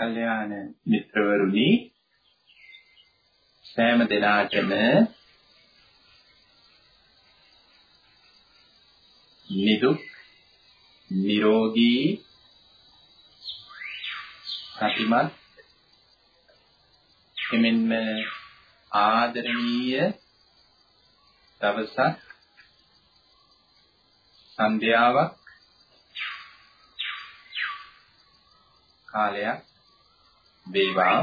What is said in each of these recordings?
කල්යාණ මිත්‍රවරුනි සෑම දිනාටම නිදුක් නිරෝගී සතිමත් එමෙන්ම ආදරණීය දවසක් සන්ධ්‍යාවක් කාලයක් වේවා.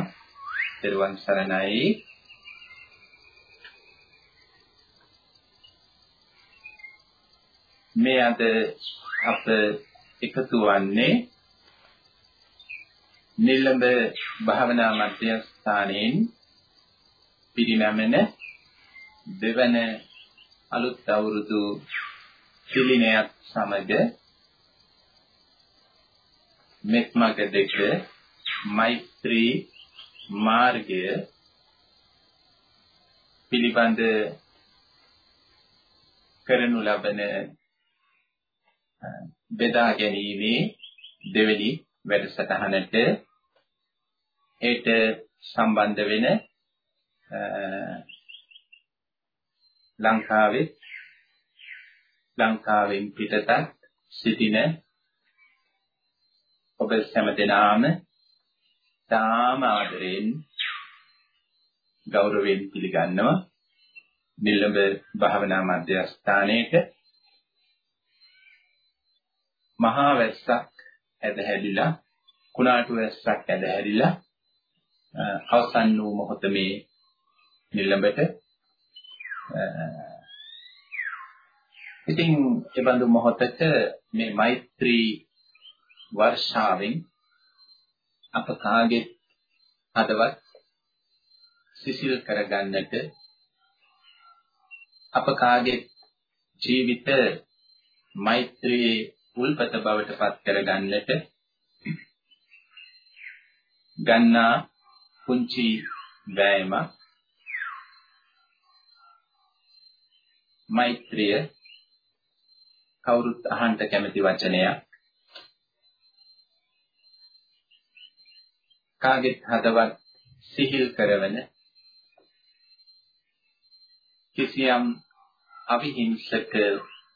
දරුවන් සරණයි. මේ අද අප එකතු වන්නේ නිලඹ භාවනා මධ්‍යස්ථානයෙන් පිරිනැමෙන දෙවන අලුත් අවුරුදු පිළිනයක් සමග මෙත්මග දෙක මෛත්‍රී මාර්ගය පිළිබඳ කරනු ලබන බෙදා ගැනීමේ දෙවෙනි වැඩසටහනට ඒට සම්බන්ධ වෙන ලංකාවේ ලංකාවෙන් පිටතත් සිටින ඔබ සෑම දෙනාම තාම ආදරෙන් ගෞරවයෙන් පිළිගන්නවා. නිලඹ භාවනා මධ්‍යස්ථානයේට මහා වැස්සක් ඇදහැරිලා කුණාටු වැස්සක් ඇදහැරිලා අවසන් වූ මොහොත මේ නිලඹට ඉතින් ඒ බඳු මොහොතක මේ මෛත්‍රී වර්ෂාවෙන් අප කාගේ හදවත් සිසිල් කරගන්නට අප කාගේ ජීවිත මෛත්‍රී උල්පත බවට පත් කරගන්නට ගන්නා පුංචි වෑයමක් මෛත්‍රිය කවුරුත් අහන්න කැමති වචනයක් කාගෙත් හදවත් සිහිල් කරවන කිසියම් අවිහිංසක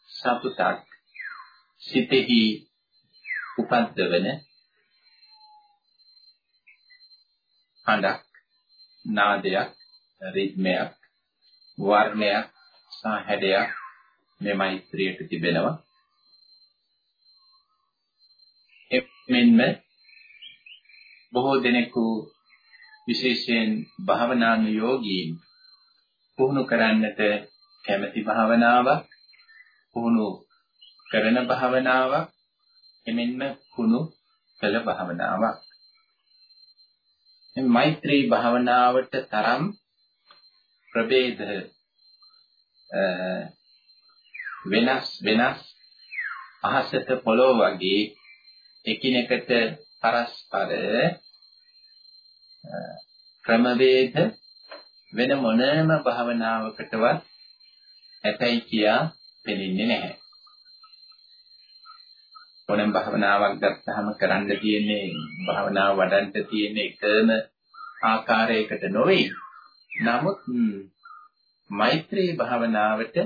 සතුටක් සිතෙහි උපද්දවන හඬක් නාදයක් රිද්මයක් වර්ණයක් සහ හැඩයක් මේ මෛත්‍රියට තිබෙනවා. එමෙන්ම බොහෝ දෙනෙකු විශේෂයෙන් භාවනානුයෝගීන් පුහුණු කරන්නට කැමැති භාවනාවක් පුහුණු කරන භාවනාවක් එමෙන්ම කුණු කළ භාවනාවක්. මේ මෛත්‍රී භාවනාවට තරම් ප්‍රභේද වෙනස් වෙනස් අහසට පොළොව වගේ එකිනෙකට පරස්පර ක්‍රමවේද වෙන මොනෑම භාවනාවකටවත් ඇතයි කියා පෙනෙන්නේ නැහැ. මොනම භාවනාවක් ගත්තාම කරන්න තියෙන්නේ භාවනාව වඩන්න තියෙන එකම ආකාරයකට නොවේ. නමුත් මෛත්‍රී භාවනාවට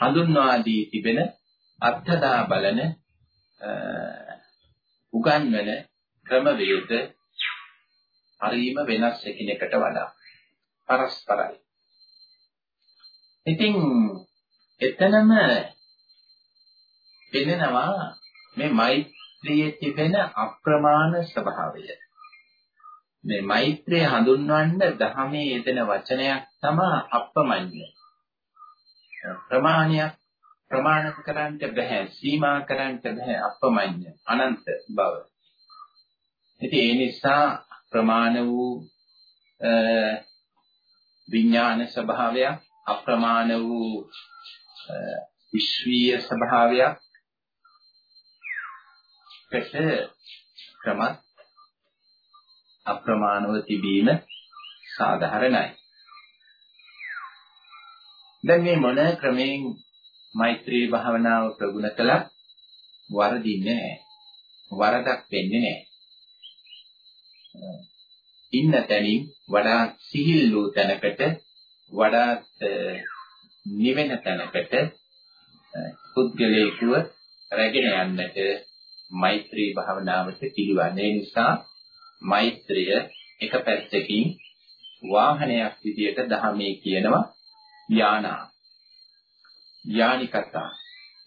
හඳුන්වා දී තිබෙන අත්දා බලන උගන්වන ක්‍රමවේද හරීම වෙනස් එකිනෙකට වඩා පරස්පරයි. ඉතින් එතනම පෙනෙනවා මේ මෛත්‍රියේ තිබෙන අප්‍රමාණ ස්වභාවය. මේ මෛත්‍රිය හඳුන්වන්න දහමේ යෙදෙන වචනයක් තමයි අප්‍රමඤ්ඤ. ප්‍රමාණයක් ප්‍රමාණක කරන්න බෑ සීමා කරන්න බෑ අප්‍රමඤ්ඤ අනන්ත බව. ඉතින් ඒ නිසා ප්‍රමාණ වූ විඥාන ස්වභාවයක් අප්‍රමාණ වූ විශ්වීය ස්වභාවයක් කට ක්‍රමත් අප්‍රමාණව තිබීම සාධාරණයි. දැන් මේ මොන ක්‍රමයෙන් මෛත්‍රී භාවනාව ප්‍රගුණ කළත් වරදින්නේ නැහැ. වරදක් වෙන්නේ නැහැ. ඉන්න තැනින් වඩා සිහිල් වූ තැනකට වඩාත් නිවෙන තැනකට පුද්ගලයෙකුව රැගෙන යන්නට මෛත්‍රී භාවනාවට පිළිවන්නේ නිසා මෛත්‍රිය එක පැත්තකින් වාහනයක් විදියට දහමේ කියනවා යානා යානි කතා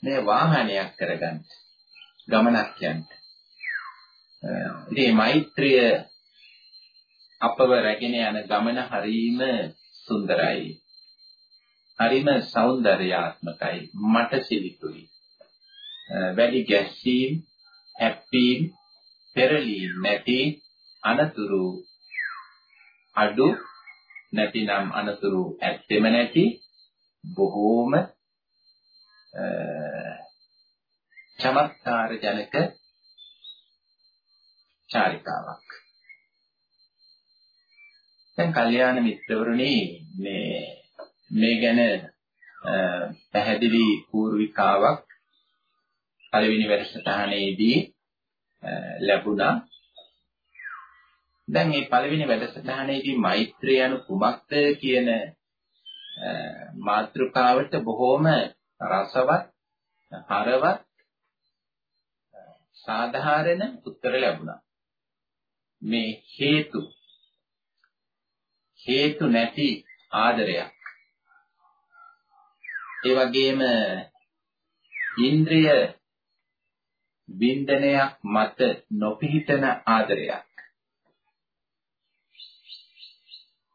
මේ වාහනයක් කරගන්න ගමනක් යන්න. ඉතින් මෛත්‍රිය අපව රැගෙන යන ගමන හරීම සුන්දරයි. හරීම సౌందర్యාත්මකයි. මට සිලිතුයි. වැඩි ගැස්සීම්, හැප්පීම්, පෙරලීම් නැති අනතුරු අඩු නැතිනම් අනතුරු ඇත්තෙම නැති බොහෝම චමත්කාර ජනක චාරිකාවක්. දැන් කල්යාණ මිත්‍රවරුනි මේ මේ ගැන පැහැදිලි පූර්විකාවක් පළවෙනි වැඩසටහනේදී ලැබුණා. දැන් මේ පළවෙනි වැඩසටහනේදී මෛත්‍රිය anu කුමක්ද කියන මාතෘකාවට බොහොම රසවත්, හරවත්, සාධාරණ උත්තර ලැබුණා. මේ හේතු හේතු නැති ආදරයක්. ඒ වගේම ඉන්ද්‍රිය වින්දනයක් මත නොපිහිටන ආදරයක්.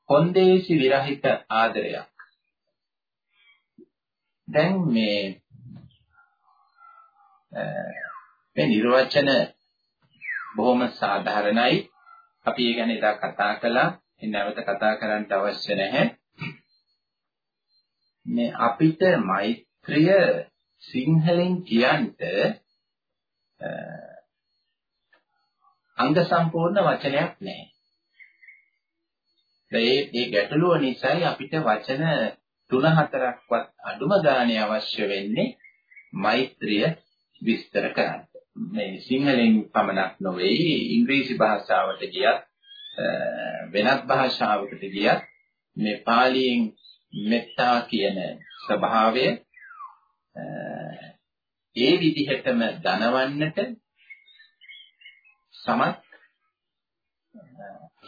කොන්දේසි විරහිත ආදරයක්. දැන් මේ මේ නිර්වචන බොහොම සාධාරණයි. අපි ඒ ගැන එදා කතා කළා. නැවත කතා කරන්න අවශ්‍ය නැහැ. මේ අපිට මෛත්‍රිය සිංහලෙන් කියන්ට අංග සම්පූර්ණ වචනයක් නැහැ. ඒ ඒ ගැටලුව නිසායි අපිට වචන 3-4ක්වත් අඩුම ගානේ අවශ්‍ය වෙන්නේ මෛත්‍රිය විස්තර කරන්න. මේ සිංහලෙන් පමණක් නොවේ ඉංග්‍රීසි භාෂාවට ගියත් වෙනත් භාෂාවකට ගියත් මේ පාලියෙන් මෙත්තා කියන ස්වභාවය ඒ විදිහටම දනවන්නට සමත්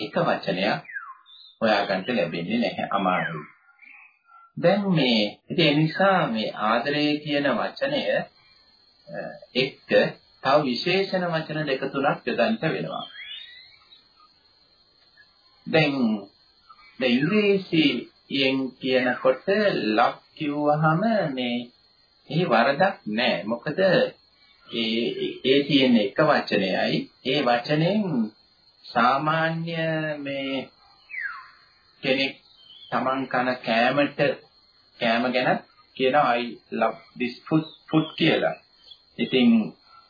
එක වචනයක් හොයාගන්න ලැබෙන්නේ නැහැ අමාරුයි. දැන් මේ ඉතින් ඒ නිසා මේ ආදරය කියන වචනය එක්ක තව විශේෂණ වචන දෙක තුනක් යොදන්න වෙනවා. දැන් දැන් ඉංග්‍රීසියෙන් කියනකොට ලව් කිව්වහම මේ එහි වරදක් නැහැ. මොකද ඒ ඒ තියෙන එක වචනයයි ඒ වචනෙන් සාමාන්‍ය මේ කෙනෙක් Taman කන කෑමට කෑම ගැන කියනවා I love this food food කියලා. ඉතින්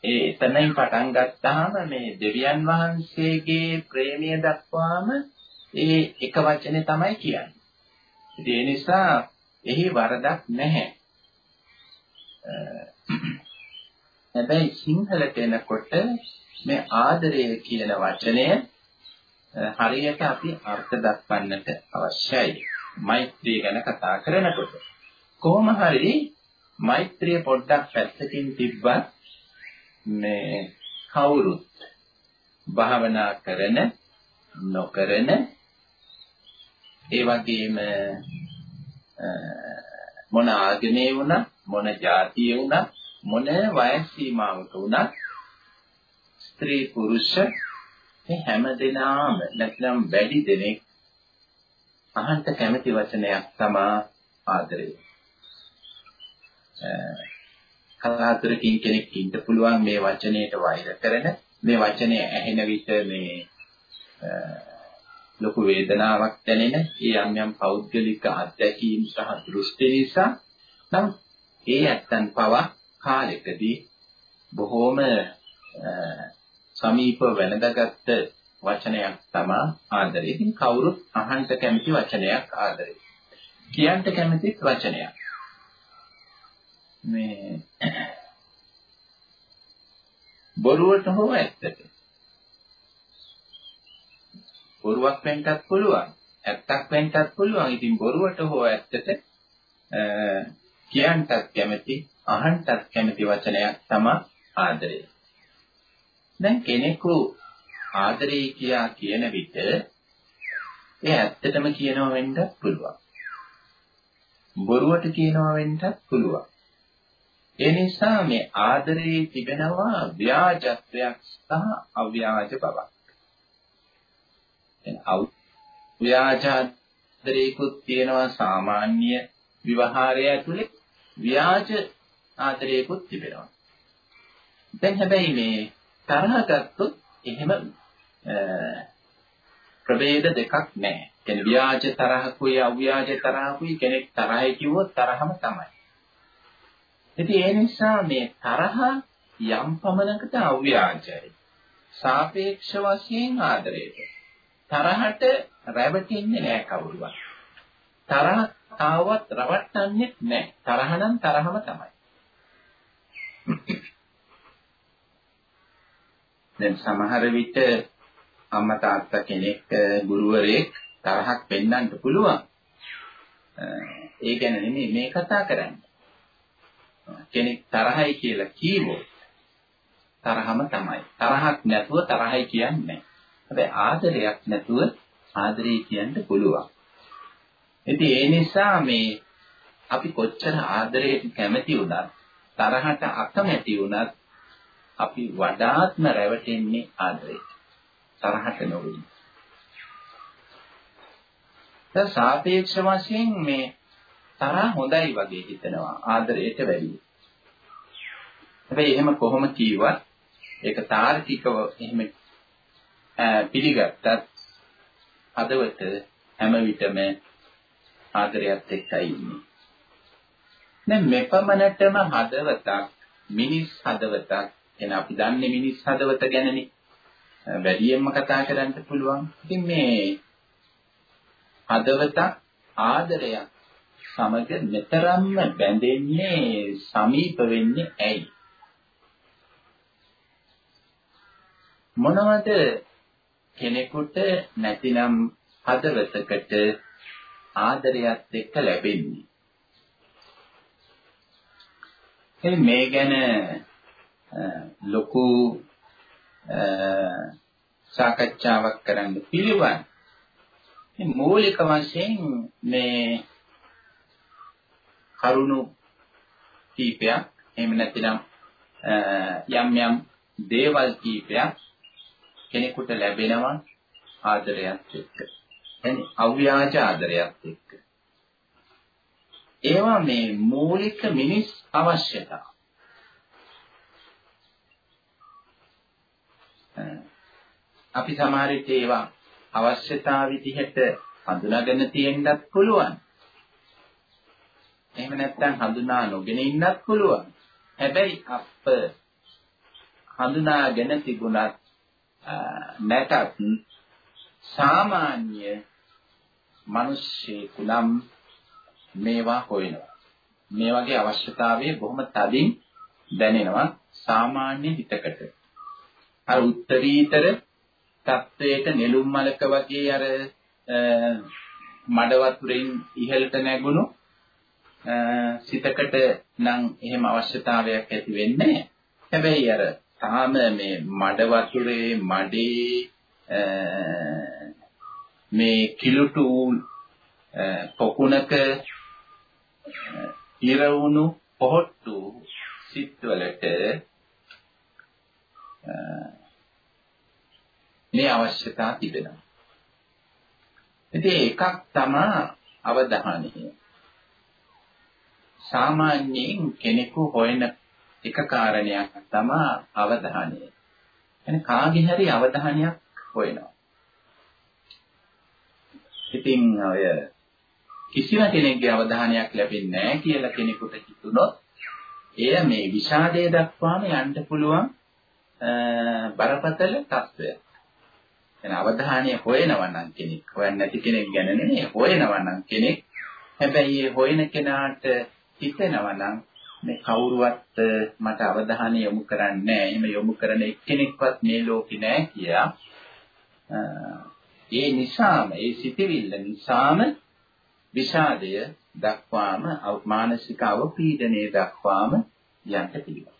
ඒ එතනින් පටන් ගත්තාම මේ දෙවියන් වහන්සේගේ ප්‍රේමය දක්වාම ඒ එක වචනේ තමයි කියන්නේ. ඉතින් ඒ නිසා එහි වරදක් නැහැ. හැබැයි සිංහලට එනකොට මේ ආදරය කියන වචනය හරියට අපි අර්ථ දක්වන්නට අවශ්‍යයි. මෛත්‍රිය ගැන කතා කරනකොට. කොහොම හරි මෛත්‍රිය පොඩ්ඩක් පැත්තකින් තිබ්බත් මේ කවුරුත් භාවනා කරන නොකරන ඒ වගේම මොන ආගමේ වුණත් මොන ජාතියේ වුණත් මොන වයස් සීමාවක වුණත් ස්ත්‍රී පුරුෂ මේ හැම දෙනාම නැත්නම් වැඩි දෙනෙක් අහන්න කැමති වචනයක් තමයි ආදරය. කලාතුරකින් කෙනෙක් ඉන්න පුළුවන් මේ වචනයට වෛර කරන මේ වචනය ඇහෙන විට මේ ලොකු වේදනාවක් දැනෙන ඒ යම් යම් පෞද්ගලික අත්දැකීම් සහ දෘෂ්ටි නිසා නම් ඒ ඇත්තන් පවා කාලෙකදී බොහෝම සමීපව වැළඳගත් වචනයක් තමයි ආදරය. ඉතින් කවුරුත් අහන්න කැමති වචනයක් ආදරය. කියන්න කැමතිත් වචනයක්. මේ බොරුවට හෝ ඇත්තට. බොරුවක් වෙන්නත් පුළුවන්. ඇත්තක් වෙන්නත් පුළුවන්. ඉතින් බොරුවට හෝ ඇත්තට කියන්නත් කැමති, අහන්නත් කැමති වචනයක් තමයි ආදරය. දැන් කෙනෙකු ආදරේ කියා කියන විට ඒ ඇත්තටම කියනවා වෙන්නත් පුළුවන්. බොරුවට කියනවා වෙන්නත් පුළුවන්. ඒ නිසා මේ ආදරයේ තිබෙනවා ව්‍යාජත්වයක් සහ අව්‍යාජ බවක්. එන අව්‍යාජාදරේකුත් තියෙනවා සාමාන්‍ය විවහාරය ඇතුලේ ව්‍යාජ ආදරේකුත් තිබෙනවා. දැන් හැබැයි මේ තරහ ගත්තොත් එහෙම ප්‍රභේද දෙකක් නැහැ. කියන්නේ ව්‍යාජ තරහකුයි අව්‍යාජ තරහකුයි කෙනෙක් තරහයි කිව්වොත් තරහම තමයි. ඉතින් ඒ නිසා මේ තරහ යම් පමණකට අව්‍යාජයි. සාපේක්ෂ වශයෙන් ආදරයට. තරහට රැවටෙන්නේ නැහැ කවුරුවත්. තරහ ආවත් රවට්ටන්නේ නැහැ. තරහ නම් තරහම තමයි. දැන් සමහර විට අම්මා තාත්තා කෙනෙක් ගුරුවරයෙක් තරහක් පෙන්වන්න පුළුවන්. ඒ ගැන නෙමෙයි මේ කතා කරන්නේ. කෙනෙක් තරහයි කියලා කීවොත් තරහම තමයි. තරහක් නැතුව තරහයි කියන්නේ නැහැ. හැබැයි ආදරයක් නැතුව ආදරේ කියන්න පුළුවන්. ඉතින් ඒ නිසා මේ අපි කොච්චර ආදරයට කැමති වුණත් තරහට අකමැති වුණත් අපි වඩාත්ම රැවටෙන්නේ ආදරයට. තරහට නොවෙයි. දැන් සාපේක්ෂ වශයෙන් මේ තරහ හොඳයි වගේ හිතනවා ආදරයට වැඩිය. හැබැයි එහෙම කොහොම කීවත් ඒක තාර්කිකව එහෙම පිළිගත්තත් අදවත හැම විටම ආදරයත් එක්කයි ඉන්නේ. දැන් මෙපමණටම හදවතක් මිනිස් හදවතක් එන අපි දන්නේ මිනිස් හදවත ගැනනේ. වැඩියෙන්ම කතා කරන්න පුළුවන්. ඉතින් මේ හදවතක් ආදරයක් සමග මෙතරම්ම බැඳෙන්නේ සමීප වෙන්නේ ඇයි? මොනවද කෙනෙකුට නැතිනම් හදවතකට ආදරයත් එක්ක ලැබෙන්නේ? මේ ගැන ලොකු සාකච්ඡාවක් කරන්න පිළිවන්. මූලික වශයෙන් මේ කරුණු කීපයක් එහෙම නැතිනම් යම් යම් දේවල් කීපයක් කෙනෙකුට ලැබෙනවා ආදරයත් එක්ක. එනි අව්‍යාජ ආදරයත් එක්ක. ඒවා මේ මූලික මිනිස් අවශ්‍යතා. අපි සමහර විට ඒවා අවශ්‍යතාව විදිහට හඳුනාගෙන තියෙන්නත් පුළුවන්. එහෙම නැත්නම් හඳුනා නොගෙන ඉන්නත් පුළුවන්. හැබැයි අප හඳුනාගෙන තිබුණත් නැතත් සාමාන්‍ය මිනිස්සෙකු නම් මේවා හොයනවා. මේ වගේ අවශ්‍යතාවයේ බොහොම තදින් දැනෙනවා සාමාන්‍ය හිතකට. අර උත්තරීතර තත්වයට නෙළුම් මලක වගේ අර මඩ වතුරෙන් ඉහළට නැගුණු සිතකට නම් එහෙම අවශ්‍යතාවයක් ඇති වෙන්නේ හැබැයි අර තාම මේ මඩ වතුරේ මඩේ මේ කිලුටු පොකුණක ඉරවුණු පොහොට්ටු සිත්වලට මේ අවශ්‍යතාව තිබෙනවා. ඉතින් එකක් තමයි අවධානය. සාමාන්‍යයෙන් කෙනෙකු හොයන එක කාරණයක් තමයි අවධානය. يعني කාගේ හරි අවධානයක් හොයනවා. ඉතින් ඔය කිසිම කෙනෙක්ගේ අවධානයක් ලැබෙන්නේ නැහැ කියලා කෙනෙකුට හිතුනොත් එය මේ විෂාදයේ දක්වාම යන්න පුළුවන් බරපතල තත්වයක්. එන අවධානය හොයනවා නම් කෙනෙක් හොයන්නේ නැති කෙනෙක් ගැන නෙමෙයි හොයනවා නම් කෙනෙක් හැබැයි ඒ හොයන කෙනාට හිතෙනවා නම් මේ කවුරුවත් මට අවධානය යොමු කරන්නේ නැහැ. එහෙම යොමු කරන එක්කෙනෙක්වත් මේ ලෝකේ නැහැ කියා. ඒ නිසාම ඒ සිටිවිල්ල නිසාම විෂාදය දක්වාම මානසික අවපීඩනය දක්වාම යන්න පිළිගන්නවා.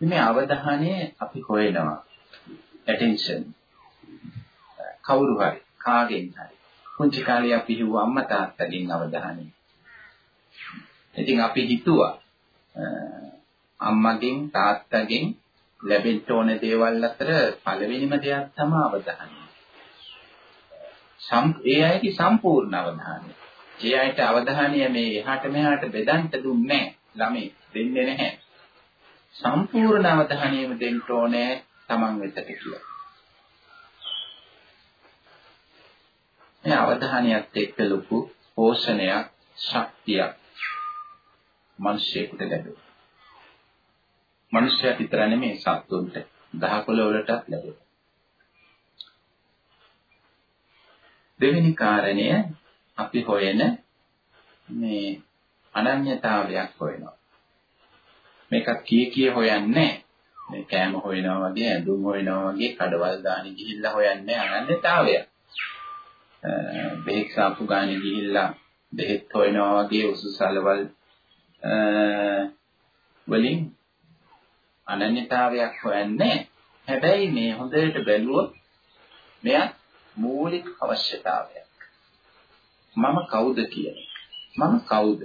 මේ අවධානය අපි හොයනවා attention කවුරු හරි කාගෙන් හරි පුංචි කාලේ අපි හිව්ව අම්මා තාත්තගෙන් අවධානය. ඉතින් අපි හිතුවා අම්මගෙන් තාත්තගෙන් ලැබෙන්න ඕන දේවල් අතර පළවෙනිම දෙයක් තමයි අවධානය. සම් ඒ අයගේ සම්පූර්ණ අවධානය. ඒ අයට අවධානය මේ එහාට මෙහාට බෙදන්න දුන්නේ ළමයි දෙන්නේ නැහැ. සම්පූර්ණ අවධානයම දෙන්න ඕනේ Taman වෙතට කියලා. මේ අවධානයත් එක්ක ලොකු පෝෂණයක් ශක්තියක් මිනිස්සෙකුට ලැබෙනවා. මිනිස්සයා විතර නෙමෙයි සත්තුන්ට දහකොළ වලටත් ලැබෙනවා. දෙවෙනි කාරණය අපි හොයන මේ අනන්‍යතාවයක් හොයනවා. මේක කී කිය හොයන්නේ මේ කෑම හොයනවා වගේ ඇඳුම් හොයනවා වගේ කඩවල් දානි ගිහිල්ලා හොයන්නේ අනන්‍යතාවයක්. බෙහෙත් සාපු ගානේ ගිහිල්ලා බෙහෙත් හොයනවා වගේ උසුසලවල් වලින් අනන්‍යතාවයක් හොයන්නේ හැබැයි මේ හොඳට බැලුවොත් මෙයක් මූලික අවශ්‍යතාවයක් මම කවුද කියන මම කවුද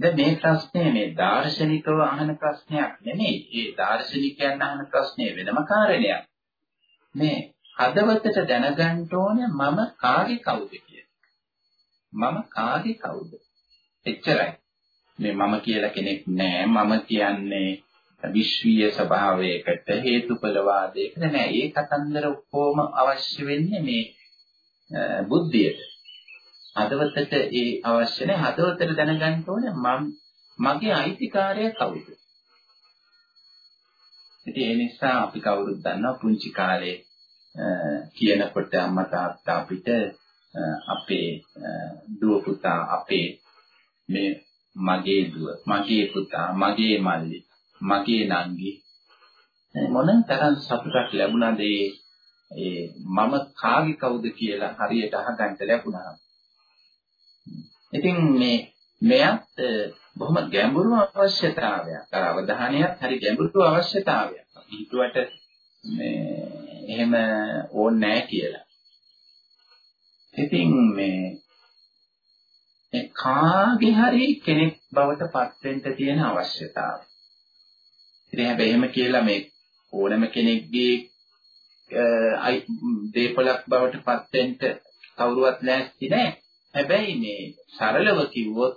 දැන් මේ ප්‍රශ්නේ මේ දාර්ශනිකව අහන ප්‍රශ්නයක් නෙමෙයි. ඒ දාර්ශනිකයන් අහන ප්‍රශ්නේ වෙනම කාරණයක්. මේ හදවතට දැනගන්න ඕනේ මම කාගේ කවුද මම කාගේ කවුද? එච්චරයි. මේ මම කියලා කෙනෙක් නෑ. මම කියන්නේ විශ්වීය ස්වභාවයකට හේතුඵල වාදයකට නෑ. ඒ කතන්දර ඔක්කොම අවශ්‍ය වෙන්නේ මේ බුද්ධියට. හදවතට ඒ අවශ්‍ය නැහැ. හදවතට දැනගන්න ඕනේ මම මගේ අයිතිකාරය කවුද? ඉතින් ඒ නිසා අපි කවුරුත් දන්නවා පුංචි කාලේ කියනකොට අම්මා තාත්තා අපිට අපේ දුව පුතා අපේ මේ මගේ දුව මගේ පුතා මගේ මල්ලි මගේ නංගි මොන තරම් සතුටක් ලැබුණාද ඒ මම කාගේ කවුද කියලා හරියට අහගන්න ලැබුණා. ඉතින් මේ මෙයත් බොහොම ගැඹුරු අවශ්‍යතාවයක්. අර අවධානයත් හරි ගැඹුරු අවශ්‍යතාවයක්. හිතුවට මේ එහෙම ඕනේ නැහැ කියලා. ඉතින් මේ මේ කාගේ හරි කෙනෙක් බවට පත් වෙන්න තියෙන අවශ්‍යතාවය. ඉතින් හැබැයි එහෙම කියලා මේ ඕනම කෙනෙක්ගේ දේපලක් බවට පත් වෙන්න කවුරුවත් ලෑස්ති නැහැ. හැබැයි මේ සරලව කිව්වොත්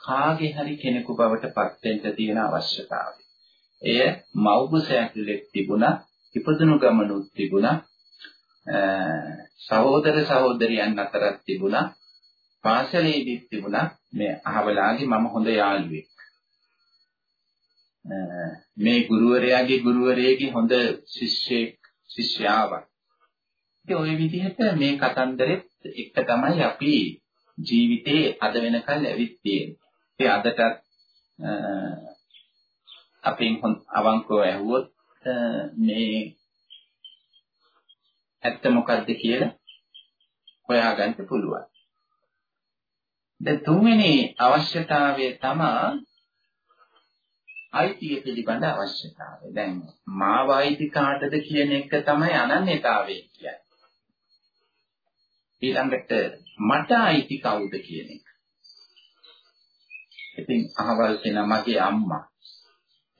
කාගේ හරි කෙනෙකු බවට පත් වෙන්න තියෙන අවශ්‍යතාවය. එය මව්කුසයක් ලෙක් තිබුණා, ඉපදුණු ගමනුත් තිබුණා. සහෝදර සහෝදරියන් අතරත් තිබුණා. පාසලේදීත් තිබුණා මේ අහවලාගේ මම හොඳ යාළුවෙක්. මේ ගුරුවරයාගේ ගුරුවරයෙක්ගේ හොඳ ශිෂ්‍යෙක් ශිෂ්‍යාවක්. ඉතින් ওই විදිහට මේ කතන්දරෙත් එක තමයි අපි ජීවිතේ අද වෙනකල් ඇවිත් තියෙන්නේ. ඉතින් අදටත් අපෙන් අවංකව ඇහුවොත් මේ ඇත්ත මොකද්ද කියලා හොයාගන්න පුළුවන්. දැන් තුන්වෙනි අවශ්‍යතාවය තමයි අයිතිය පිළිබඳ අවශ්‍යතාවය. දැන් මාව අයිති කාටද කියන එක තමයි අනන්‍යතාවය කියන්නේ. ඊළඟට මට අයිති කවුද කියන එක. ඉතින් අහවල් කෙන මගේ අම්මා.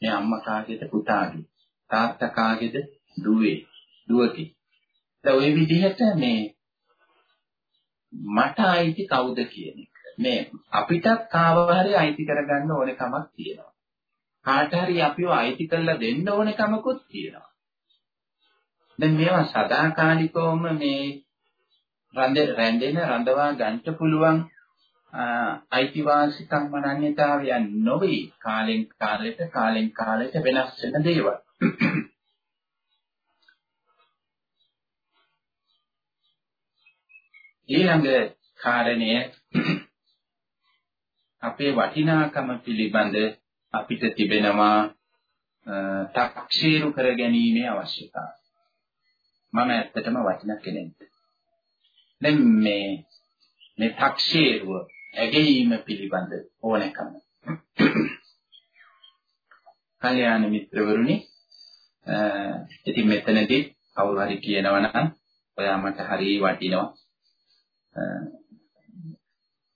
මේ අම්මා කාගේද පුතාගේ. තාත්තා කාගේද දුවේ දුවගේ. දැන් ওই විදිහට මේ මට අයිති කවුද කියන එක. මේ අපිටත් කාව හරි අයිති කරගන්න ඕන කමක් තියෙනවා. කාට හරි අපිව අයිති කරලා දෙන්න ඕන කමකුත් තියෙනවා. දැන් මේවා සදාකාලිකවම මේ රැඳෙන රඳවා ගන්න පුළුවන් අයිතිවාසිකම් මනන්‍යතාවයන් නොවේ කාලෙන් කාලයට කාලෙන් කාලයට වෙනස් වෙන දේවල්. ඊළඟ කාරණය අපේ වටිනාකම පිළිබඳ අපිට තිබෙනවා තක්ෂීරු කර ගැනීමේ අවශ්‍යතාවය. මම ඇත්තටම වටින කෙනෙක්. දැන් මේ මේ තක්ෂීරුව ඇගීම පිළිබඳ ඕනෑකම. කල්යාණ මිත්‍රවරුනි ඉතින් මෙතනදී කවුරු හරි කියනවා නම් ඔයා මට හරි වටිනවා.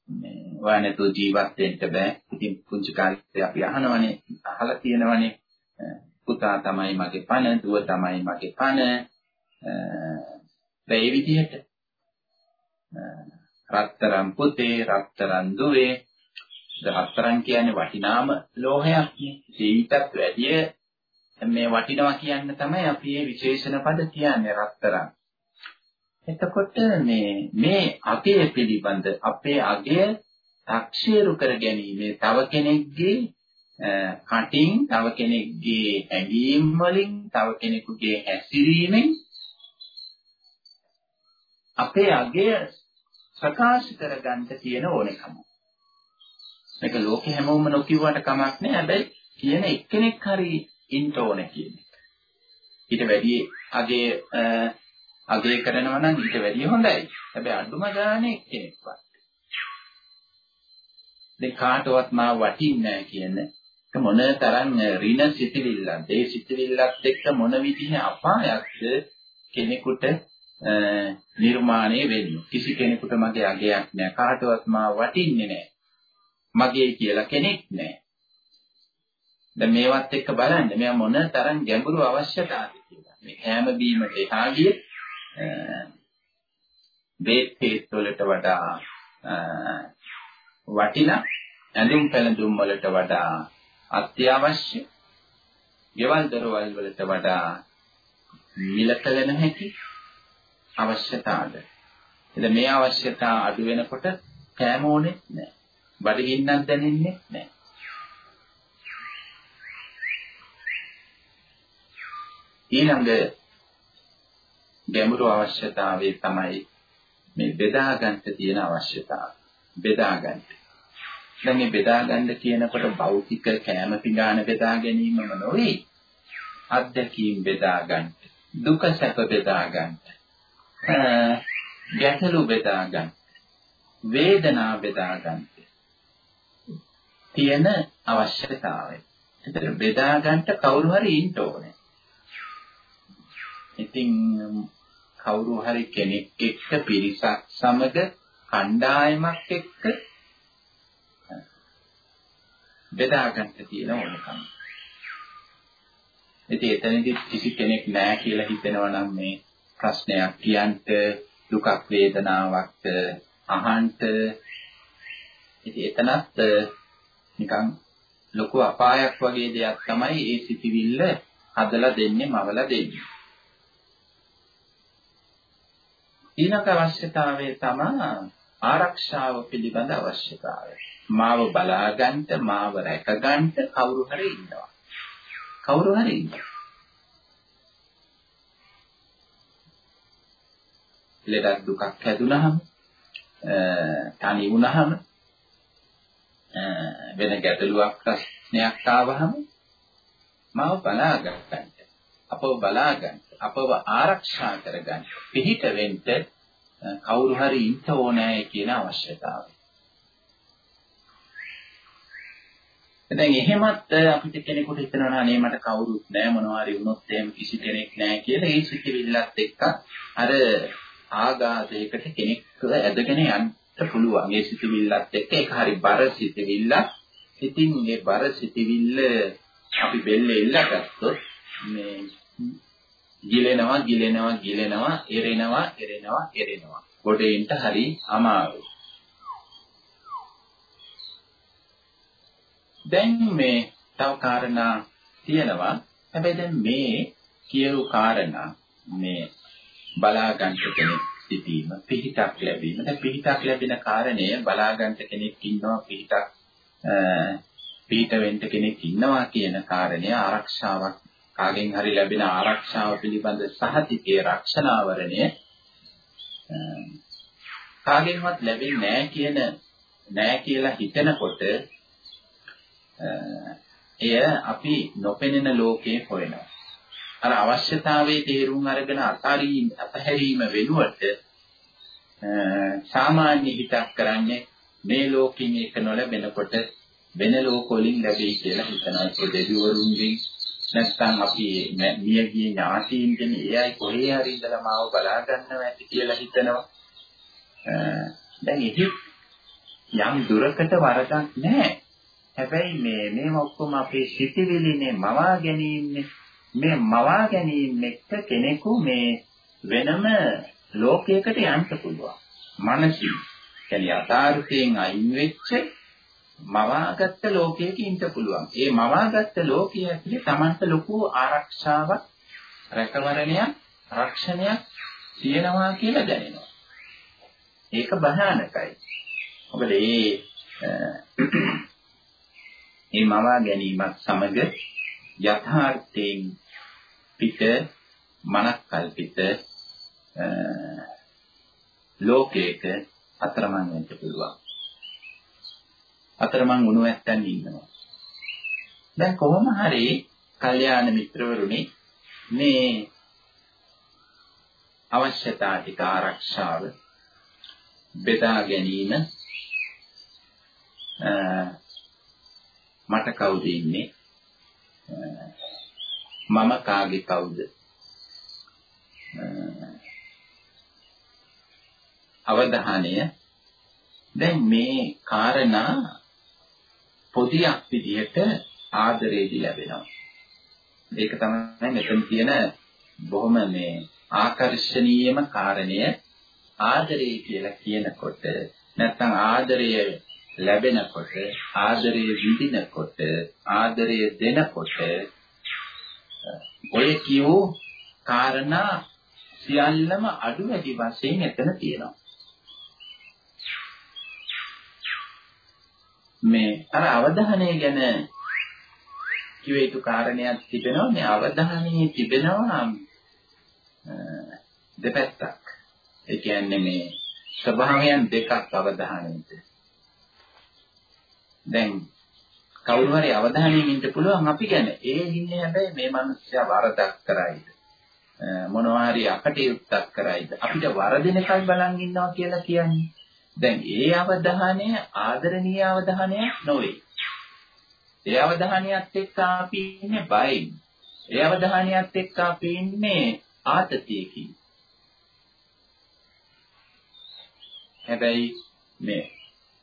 මේ ඔයා නැතුව ජීවත් වෙන්න බෑ. ඉතින් පුංචි කාලේ අපි අහනවනේ අහලා තියෙනවනේ. පුතා තමයි මගේ පණ දුව තමයි මගේ පණ. ඒ විදිහට. රත්තරන් පුතේ රත්තරන් දුවේ රත්තරන් කියන්නේ වටිනාම ලෝහයක් නේ ජීවිතත් වැඩිය මේ වටිනවා කියන්න තමයි අපි මේ විශේෂණ පද කියන්නේ රත්තරන්. එතකොට මේ මේ අගය පිළිබඳ අපේ අගය තක්ෂේරු කර ගැනීම තව කෙනෙක්ගේ කටින් තව කෙනෙක්ගේ ඇඟීම් වලින් තව කෙනෙකුගේ හැසිරීමෙන් අපේ අගය ප්‍රකාශ කරගන්න තියෙන ඕනෙකම. මේක ලෝකෙ හැමෝම නොකියුවට කමක් නෑ. හැබැයි කියන එක්කෙනෙක් හරි ඉන්න ඕනේ කියන එක. ඊට වැඩි අගේ අගේ කරනවා නම් ඊට වැඩිය හොඳයි. හැබැයි අඩුම ගානේ කෙනෙක්වත්. දැන් කාටවත් මා වටින්නේ නැහැ කියන මොන තරම් ඍණ සිටිවිල්ලක්ද ඒ සිටිවිල්ලත් එක්ක මොන විදිහේ අපායක්ද කෙනෙකුට නිර්මාණය වෙන්නේ. කිසි කෙනෙකුට මගේ අගයක් නැහැ කාටවත් මා වටින්නේ නැහැ මගේ කියලා කෙනෙක් නැහැ දැන් මේවත් එක්ක බලන්න. මෙයා මොන තරම් ගැඹුරු අවශ්‍යතාවද කියලා. මේ කැම බීමට එහා ගිය බේත් හේත් වලට වඩා වටිනා ඇඳුම් පැළඳුම් වලට වඩා අත්‍යවශ්‍ය ගෙවල් දොරවල් වලට වඩා මිලකල නැති අවශ්‍යතාවද. එද මේ අවශ්‍යතා අඩු වෙනකොට කෑම ඕනේ නැහැ. බඩගින්නක් දැනෙන්නේ නැහැ. ඊළඟ ගැඹුරු අවශ්‍යතාවය තමයි මේ බෙදා ගන්න තියෙන අවශ්‍යතාව. බෙදා ගන්න. දැන් මේ බෙදා ගන්න කියනකොට භෞතික කෑම පිඟාන බෙදා ගැනීමම නොවේ. අත්දැකීම් බෙදා ගන්න. දුක සැප බෙදා ගන්න. ගැටලු බෙදා ගන්න. වේදනා බෙදා ගන්න. තියෙන අවශ්‍යතාවය. ඒතර බෙදා ගන්න කවුරු හරි ඉන්න ඕනේ. ඉතින් කවුරු හරි කෙනෙක් එක්ක පිරිසක් සමග කණ්ඩායමක් එක්ක බෙදා ගන්න තියෙන ඕනකම. ඉතින් එතනදී කිසි කෙනෙක් නැහැ කියලා හිතෙනවා නම් මේ ප්‍රශ්නයක් කියන්න දුකක් වේදනාවක් අහන්න ඉතින් එතනත් නිකන් ලොකු අපායක් වගේ දෙයක් තමයි ඒ සිටිවිල්ල හදලා දෙන්නේ මවලා දෙන්නේ. ඊළඟ අවශ්‍යතාවය තමයි ආරක්ෂාව පිළිබඳ අවශ්‍යතාවය. මාව බලාගන්න, මාව රැකගන්න කවුරු හරි ඉන්නවා. කවුරු හරි ඉන්නවා. ලෙඩක් දුකක් හැදුනහම, තනි වුණහම, වෙන ගැටලුවක් ප්‍රශ්නයක් ආවහම මාව බලාගන්න, අපව බලාගන්න. අපව ආරක්ෂා කරගන්න. පිහිට වෙන්න කවුරු හරි ඉන්න ඕනෑ කියන අවශ්‍යතාවය. දැන් එහෙමත් අපිට කෙනෙකුට හිතනවා අනේ මට කවුරුත් නැහැ මොනවා හරි වුණොත් එහෙම කිසි කෙනෙක් නැහැ කියලා. ඒ සිතිවිල්ලත් එක්ක අර ආඝාතයකට කෙනෙක්ව ඇදගෙන යන්න පුළුවන්. ඒ සිතිවිල්ලත් එක්ක ඒක හරි බර සිතිවිල්ලක්. ඉතින් මේ බර සිතිවිල්ල අපි බෙල්ලේ ඉල්ලගත්තොත් මේ ගිලෙනවා ගිලෙනවා ගිලෙනවා එරෙනවා එරෙනවා එරෙනවා ගොඩේන්ට හරි අමාරුයි දැන් මේ තව කාරණා තියෙනවා හැබැයි දැන් මේ කියු කාරණා මේ බලාගන්න කෙනෙක් සිටීම පිහිටක් ලැබීම දැන් පිහිටක් ලැබෙන කාරණය බලාගන්න කෙනෙක් ඉන්නවා පිහිටක් පිහිට වෙන්න කෙනෙක් ඉන්නවා කියන කාරණය ආරක්ෂාවක් කාගෙන් හරි ලැබෙන ආරක්ෂාව පිළිබඳ සහතිකයේ රක්ෂණාවරණය කාගෙන්වත් ලැබෙන්නේ නැහැ කියන නැහැ කියලා හිතනකොට එය අපි නොපෙනෙන ලෝකේ හොයනවා. අර අවශ්‍යතාවයේ තේරුම් අරගෙන අතාරීම අපහැරීම වෙනුවට සාමාන්‍ය හිතක් කරන්නේ මේ ලෝකෙ මේක නොලැබෙනකොට වෙන ලෝක වලින් ලැබෙයි කියලා හිතනවා. ඒක දෙවිවරුන්ගෙන් නැත්නම් අපි මියගිය ඥාතීන්ගෙන් ඒ අය කොහේ හරි ඉඳලා මාව බලා ගන්නවා ඇති කියලා හිතනවා. දැන් එහි යම් දුරකට වරදක් නැහැ. හැබැයි මේ මේව ඔක්කොම අපේ සිතිවිලිනේ මවා ගැනීමනේ මේ මවා ගැනීම එක්ක කෙනෙකු මේ වෙනම ලෝකයකට යන්න පුළුවන්. මානසික කියන්නේ යථාර්ථයෙන් අයින් වෙච්ච මවාගත්ත ලෝකයක ඉන්න පුළුවන්. ඒ මවාගත්ත ලෝකයේ ඇතුලේ Tamanට ලොකු ආරක්ෂාවක්, රැකවරණයක්, රක්ෂණයක් තියෙනවා කියලා දැනෙනවා. ඒක භයානකයි. මොකද මේ මේ මවා ගැනීමත් සමග යථාර්ථයෙන් පිට මනක් කල්පිත ලෝකයක අතරමං වෙන්න පුළුවන්. අතරමං වුණු ඇත්තන් ඉන්නවා. දැන් කොහොම හරි කල්යාණ මිත්‍රවරුනි මේ අවශ්‍යතා ටික ආරක්ෂාව බෙදා ගැනීම මට කවුද ඉන්නේ මම කාගේ කවුද? අවධානය. දැන් මේ කාරණා පොදියක් විදිහට ආදරේදී ලැබෙනවා. ඒක තමයි මෙතන තියෙන බොහොම මේ ආකර්ශනීයම කාරණය. ආදරය කියලා කියනකොට නැත්නම් ආදරය ලැබෙනකොට ආදරය විඳිනකොට ආදරය දෙනකොට ඔය කියෝ කාරණා සියල්ලම අඩු වැඩි වශයෙන් එතන තියෙනවා. මේ අර අවධානය ගැන කිව යුතු කාරණයක් තිබෙනවා. මේ අවධානයේ තිබෙනවා දෙපැත්තක්. ඒ කියන්නේ මේ ස්වභාවයන් දෙකක් අවධානයෙට දැන් කවුරු හරි අවධානයෙන් ඉන්න පුළුවන් අපි ගැන ඒ ඉන්නේ හැබැයි මේ මිනිස්සයා වරදක් කරයිද මොනවා හරි අකටයුත්තක් කරයිද අපිට වරදින එකයි බලන් ඉන්නවා කියලා කියන්නේ දැන් ඒ අවධානය ආදරණීය අවධානයක් නොවේ. ඒ අවධානයත් එක්ක අපි ඉන්නේ බයින්. ඒ අවධානයත් එක්ක අපි ඉන්නේ ආතතියකින්. හැබැයි මේ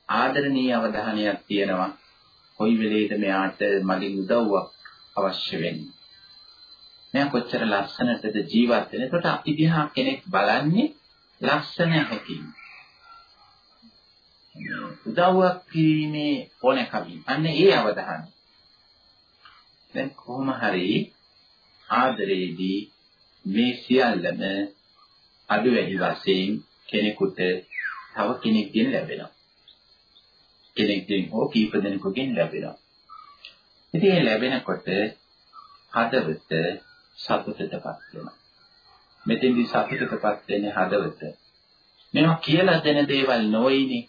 ආදරණීය අවධානයක් තියෙනවා. කොයි වෙලේද මෙයාට මගෙන් උදව්වක් අවශ්‍ය වෙන්නේ. මෙයා කොච්චර ලස්සනටද ජීවත් වෙන්නේ. එතකොට අපි දිහා කෙනෙක් බලන්නේ ලස්සන හැකියි. උදව්වක් කිරීමේ ඕනෑකමින් අන්න ඒ අවධානය. දැන් කොහොම හරි ආදරයේදී මේ සියල්ලම අඩු වැඩි වශයෙන් කෙනෙකුට තව කෙනෙක්ගෙන් ලැබෙනවා. කෙනෙක්ගෙන් හෝ කීප දෙනෙකුගෙන් ලැබෙනවා. ඉතින් ඒ ලැබෙනකොට හදවත සතුටටපත් වෙනවා. මෙතෙන්දී සතුටටපත් වෙන්නේ හදවත. මේවා කියලා දෙන දේවල් නොවේනේ.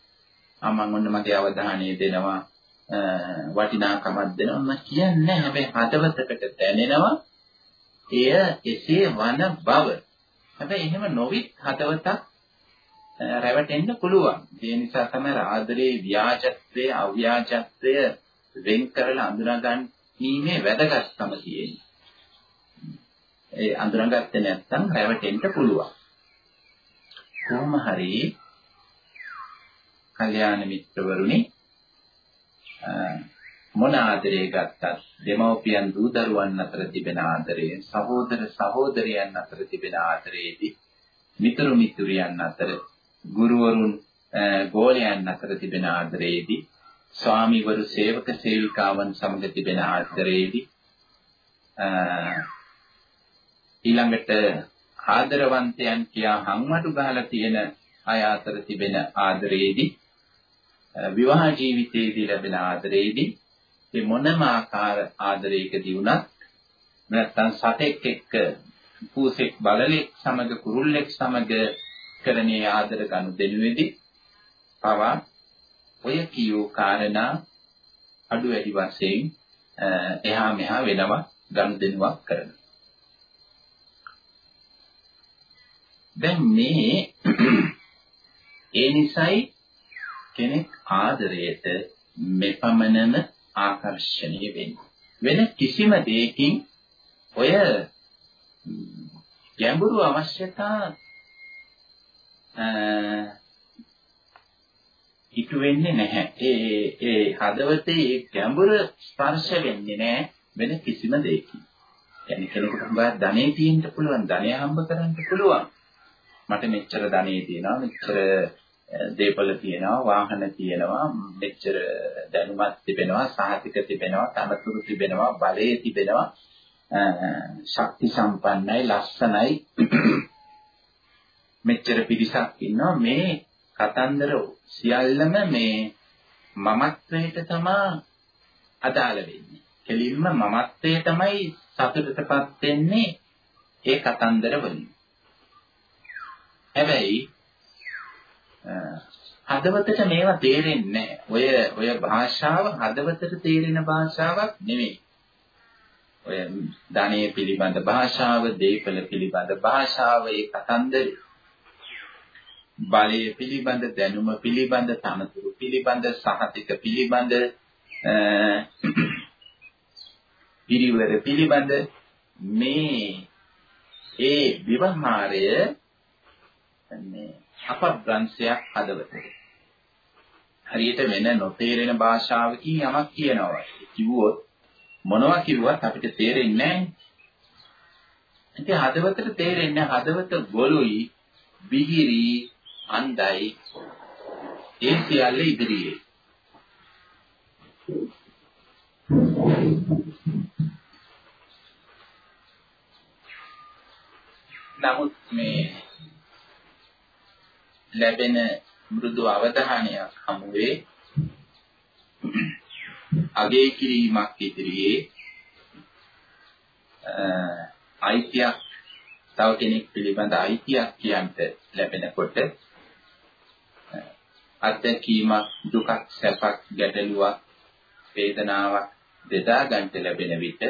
මම ඔන්න මගේ අවධානය දෙනවා වටිනාකමක් දෙනවා මම කියන්නේ හැබැයි හදවතකට දැනෙනවා එය එසේ වන බව. හැබැයි එහෙම නොවිත් හදවතක් රැවටෙන්න පුළුවන්. ඒ නිසා තමයි ආදරේ ව්‍යාජත්වය අව්‍යාජත්වය වෙන් කරලා අඳුනගන්නීමේ වැදගත්කම තියෙන්නේ. ඒ අඳුනගත්තේ නැත්නම් රැවටෙන්න පුළුවන්. කොහොම හරි කල්යාණ මිත්‍රවරුනි මොන ආදරේ ගත්තත් දෙමව්පියන් දූ දරුවන් අතර තිබෙන ආදරය සහෝදර සහෝදරයන් අතර තිබෙන ආදරයේදී මිතුරු මිතුරියන් අතර ගුරුවරුන් ගෝලයන් අතර තිබෙන ආදරයේදී ස්වාමිවරු සේවක සේවිකාවන් සමග තිබෙන ආදරයේදී ඊළඟට ආදරවන්තයන් කියා හම්මඩු ගහලා තියෙන අය අතර තිබෙන ආදරයේදී විවාහ ජීවිතයේදී ලැබෙන ආදරයේදී මේ මොනම ආකාර ආදරයකදී වුණත් නැත්තම් සතෙක් එක්ක පූසෙක් බලලෙක් සමග කුරුල්ලෙක් සමග කරන්නේ ආදර ගනුදෙනුවේදී පවා ඔය කියෝ කාරණා අඩු වැඩි වශයෙන් එහා මෙහා වෙනවා ගනුදෙනුවක් කරනවා. දැන් මේ ඒ නිසයි කෙනෙක් ආදරයට මෙපමණම ආකර්ෂණීය වෙන්නේ. වෙන කිසිම දෙයකින් ඔය ගැඹුරු අවශ්‍යතා ඉටු වෙන්නේ නැහැ. ඒ ඒ හදවතේ ඒ ගැඹුර ස්පර්ශ වෙන්නේ නැහැ වෙන කිසිම දෙයකින්. يعني කෙනෙකුට හම්බා ධනෙ තියෙන්න පුළුවන්, ධනය හම්බ කරන්න පුළුවන්. මට මෙච්චර ධනෙ තියෙනවා, මෙච්චර දේපල තියෙනවා, වාහන තියෙනවා, මෙච්චර දැනුමක් තිබෙනවා, සාහිතික තිබෙනවා, තනතුරු තිබෙනවා, බලය තිබෙනවා, ශක්ති සම්පන්නයි, ලස්සනයි. මෙච්චර පිරිසක් ඉන්නවා මේ කතන්දර සියල්ලම මේ මමත්වයට තමයි අදාළ වෙන්නේ. කෙලින්ම මමත්වයේ තමයි සතුටටපත් වෙන්නේ ඒ කතන්දර වලින්. හැබැයි හදවතට මේවා තේරෙන්නේ ඔය ඔය භාෂාව හදවතට තේරෙන භාෂාවක් නෙවෙයි. ඔය ධනෙ පිළිබඳ භාෂාව, දීපල පිළිබඳ භාෂාව, ඒ කතන්දරේ බලය පිළිබඳ දැනුම පිළිබඳ තනතුරු පිළිබඳ සහතික පිළිබඳ පිරිවර පිළිබඳ මේ ඒ විවහාරය මේ අපබ්‍රංශයක් හදවතේ. හරියට වෙන නොතේරෙන භාෂාවකින් යමක් කියනවා. කිව්වොත් මොනවා කිව්වත් අපිට තේරෙන්නේ නැහැ. ඉතින් හදවතට තේරෙන්නේ හදවත ගොළුයි, බිහිරි, අන්දයි. ඒ සියල්ල ඉදිරියේ. නමුත් මේ ලැබෙන මෘදු අවධානයක් හමුවේ අගේ කිරීමක් ඉදිරියේ අයිතියක් තව කෙනෙක් පිළිබඳ අයිතියක් කියන්ට ලැබෙනකොට අත්දැකීමක් දුකක් සැපක් ගැටලුවක් වේදනාවක් දෙදා ගන්නට ලැබෙන විට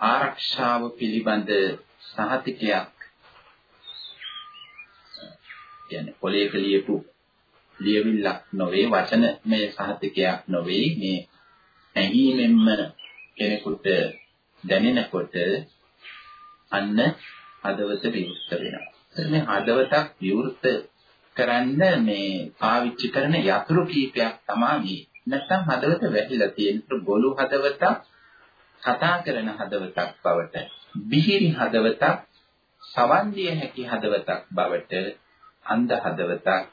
ආරක්ෂාව පිළිබඳ සහතිකයක් කියන්නේ පොලේක ලියපු ලියවිල්ලක් නොවේ වචන මේ සහතිකයක් නොවේ මේ ඇඟීමෙන්ම කෙනෙකුට දැනෙනකොට අන්න හදවත විවෘත වෙනවා. මේ හදවතක් විවෘත කරන්න මේ පාවිච්චි කරන යතුරු කීපයක් තමයි. නැත්තම් හදවත වැහිලා තියෙන ගොළු හදවතක් කතා කරන හදවතක් බවට බිහිරි හදවතක් සවන් දිය හැකි හදවතක් බවට අන්ධ හදවතක්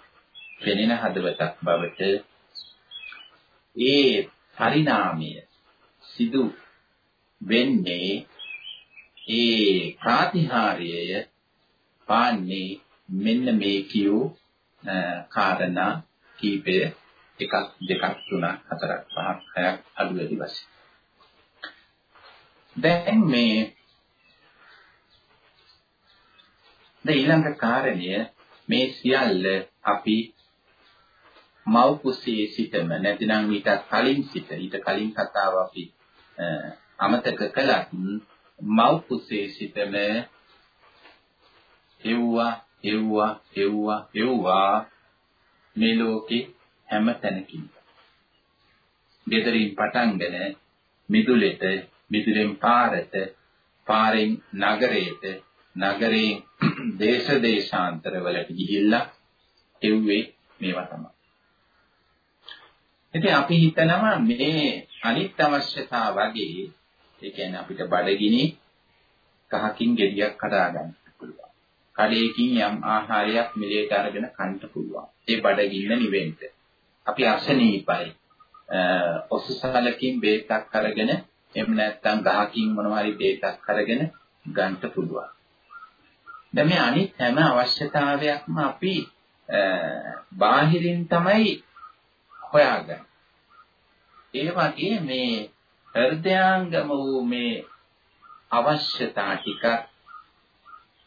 පෙනෙන හදවතක් බවට. ඒ පරිණාමය සිදු වෙන්නේ ඒ ප්‍රාතිහාර්යය පාන්නේ මෙන්න මේ කියූ කාරණා කීපය එකක් දෙකක් තුනක් හතරක් පහක් හයක් අඩු වැඩි වශයෙන්. දැන් මේ දැන් ඊළඟ කාරණය මේ සියල්ල අපි මව් කුසියේ සිටම නැතිනම් ඊට කලින් සිට ඊට කලින් කතාව අපි අමතක කළත් මව් කුසියේ සිටම එව්වා එව්වා එව්වා එව්වා මේ ලෝකේ හැම තැනකින් ගෙදරින් පටන්ගෙන මිදුලෙට මිදුලෙන් පාරට පාරෙන් නගරයට නගරයෙන් දේශ දේශාන්තර වලට ගිහිල්ලා එව්වේ මේවා තමයි. ඉතින් අපි හිතනවා මේ අනිත් අවශ්‍යතා වගේ ඒ කියන්නේ අපිට බඩගිනි කහකින් ගෙඩියක් හදා ගන්න පුළුවන්. කඩේකින් යම් ආහාරයක් මිලයට අරගෙන කන්න පුළුවන්. ඒ බඩගින්න නිවෙන්න. අපි අසනීපයි. ඔසසලකින් බේතක් අරගෙන එහෙම නැත්නම් ගහකින් මොනවා හරි බේතක් අරගෙන ගන්න පුළුවන්. දැන් මේ අනිත් හැම අවශ්‍යතාවයක්ම අපි බාහිරින් තමයි හොයාගන්නේ. ඒ වගේ මේ හෘදයාංගම වූ මේ අවශ්‍යතා ටික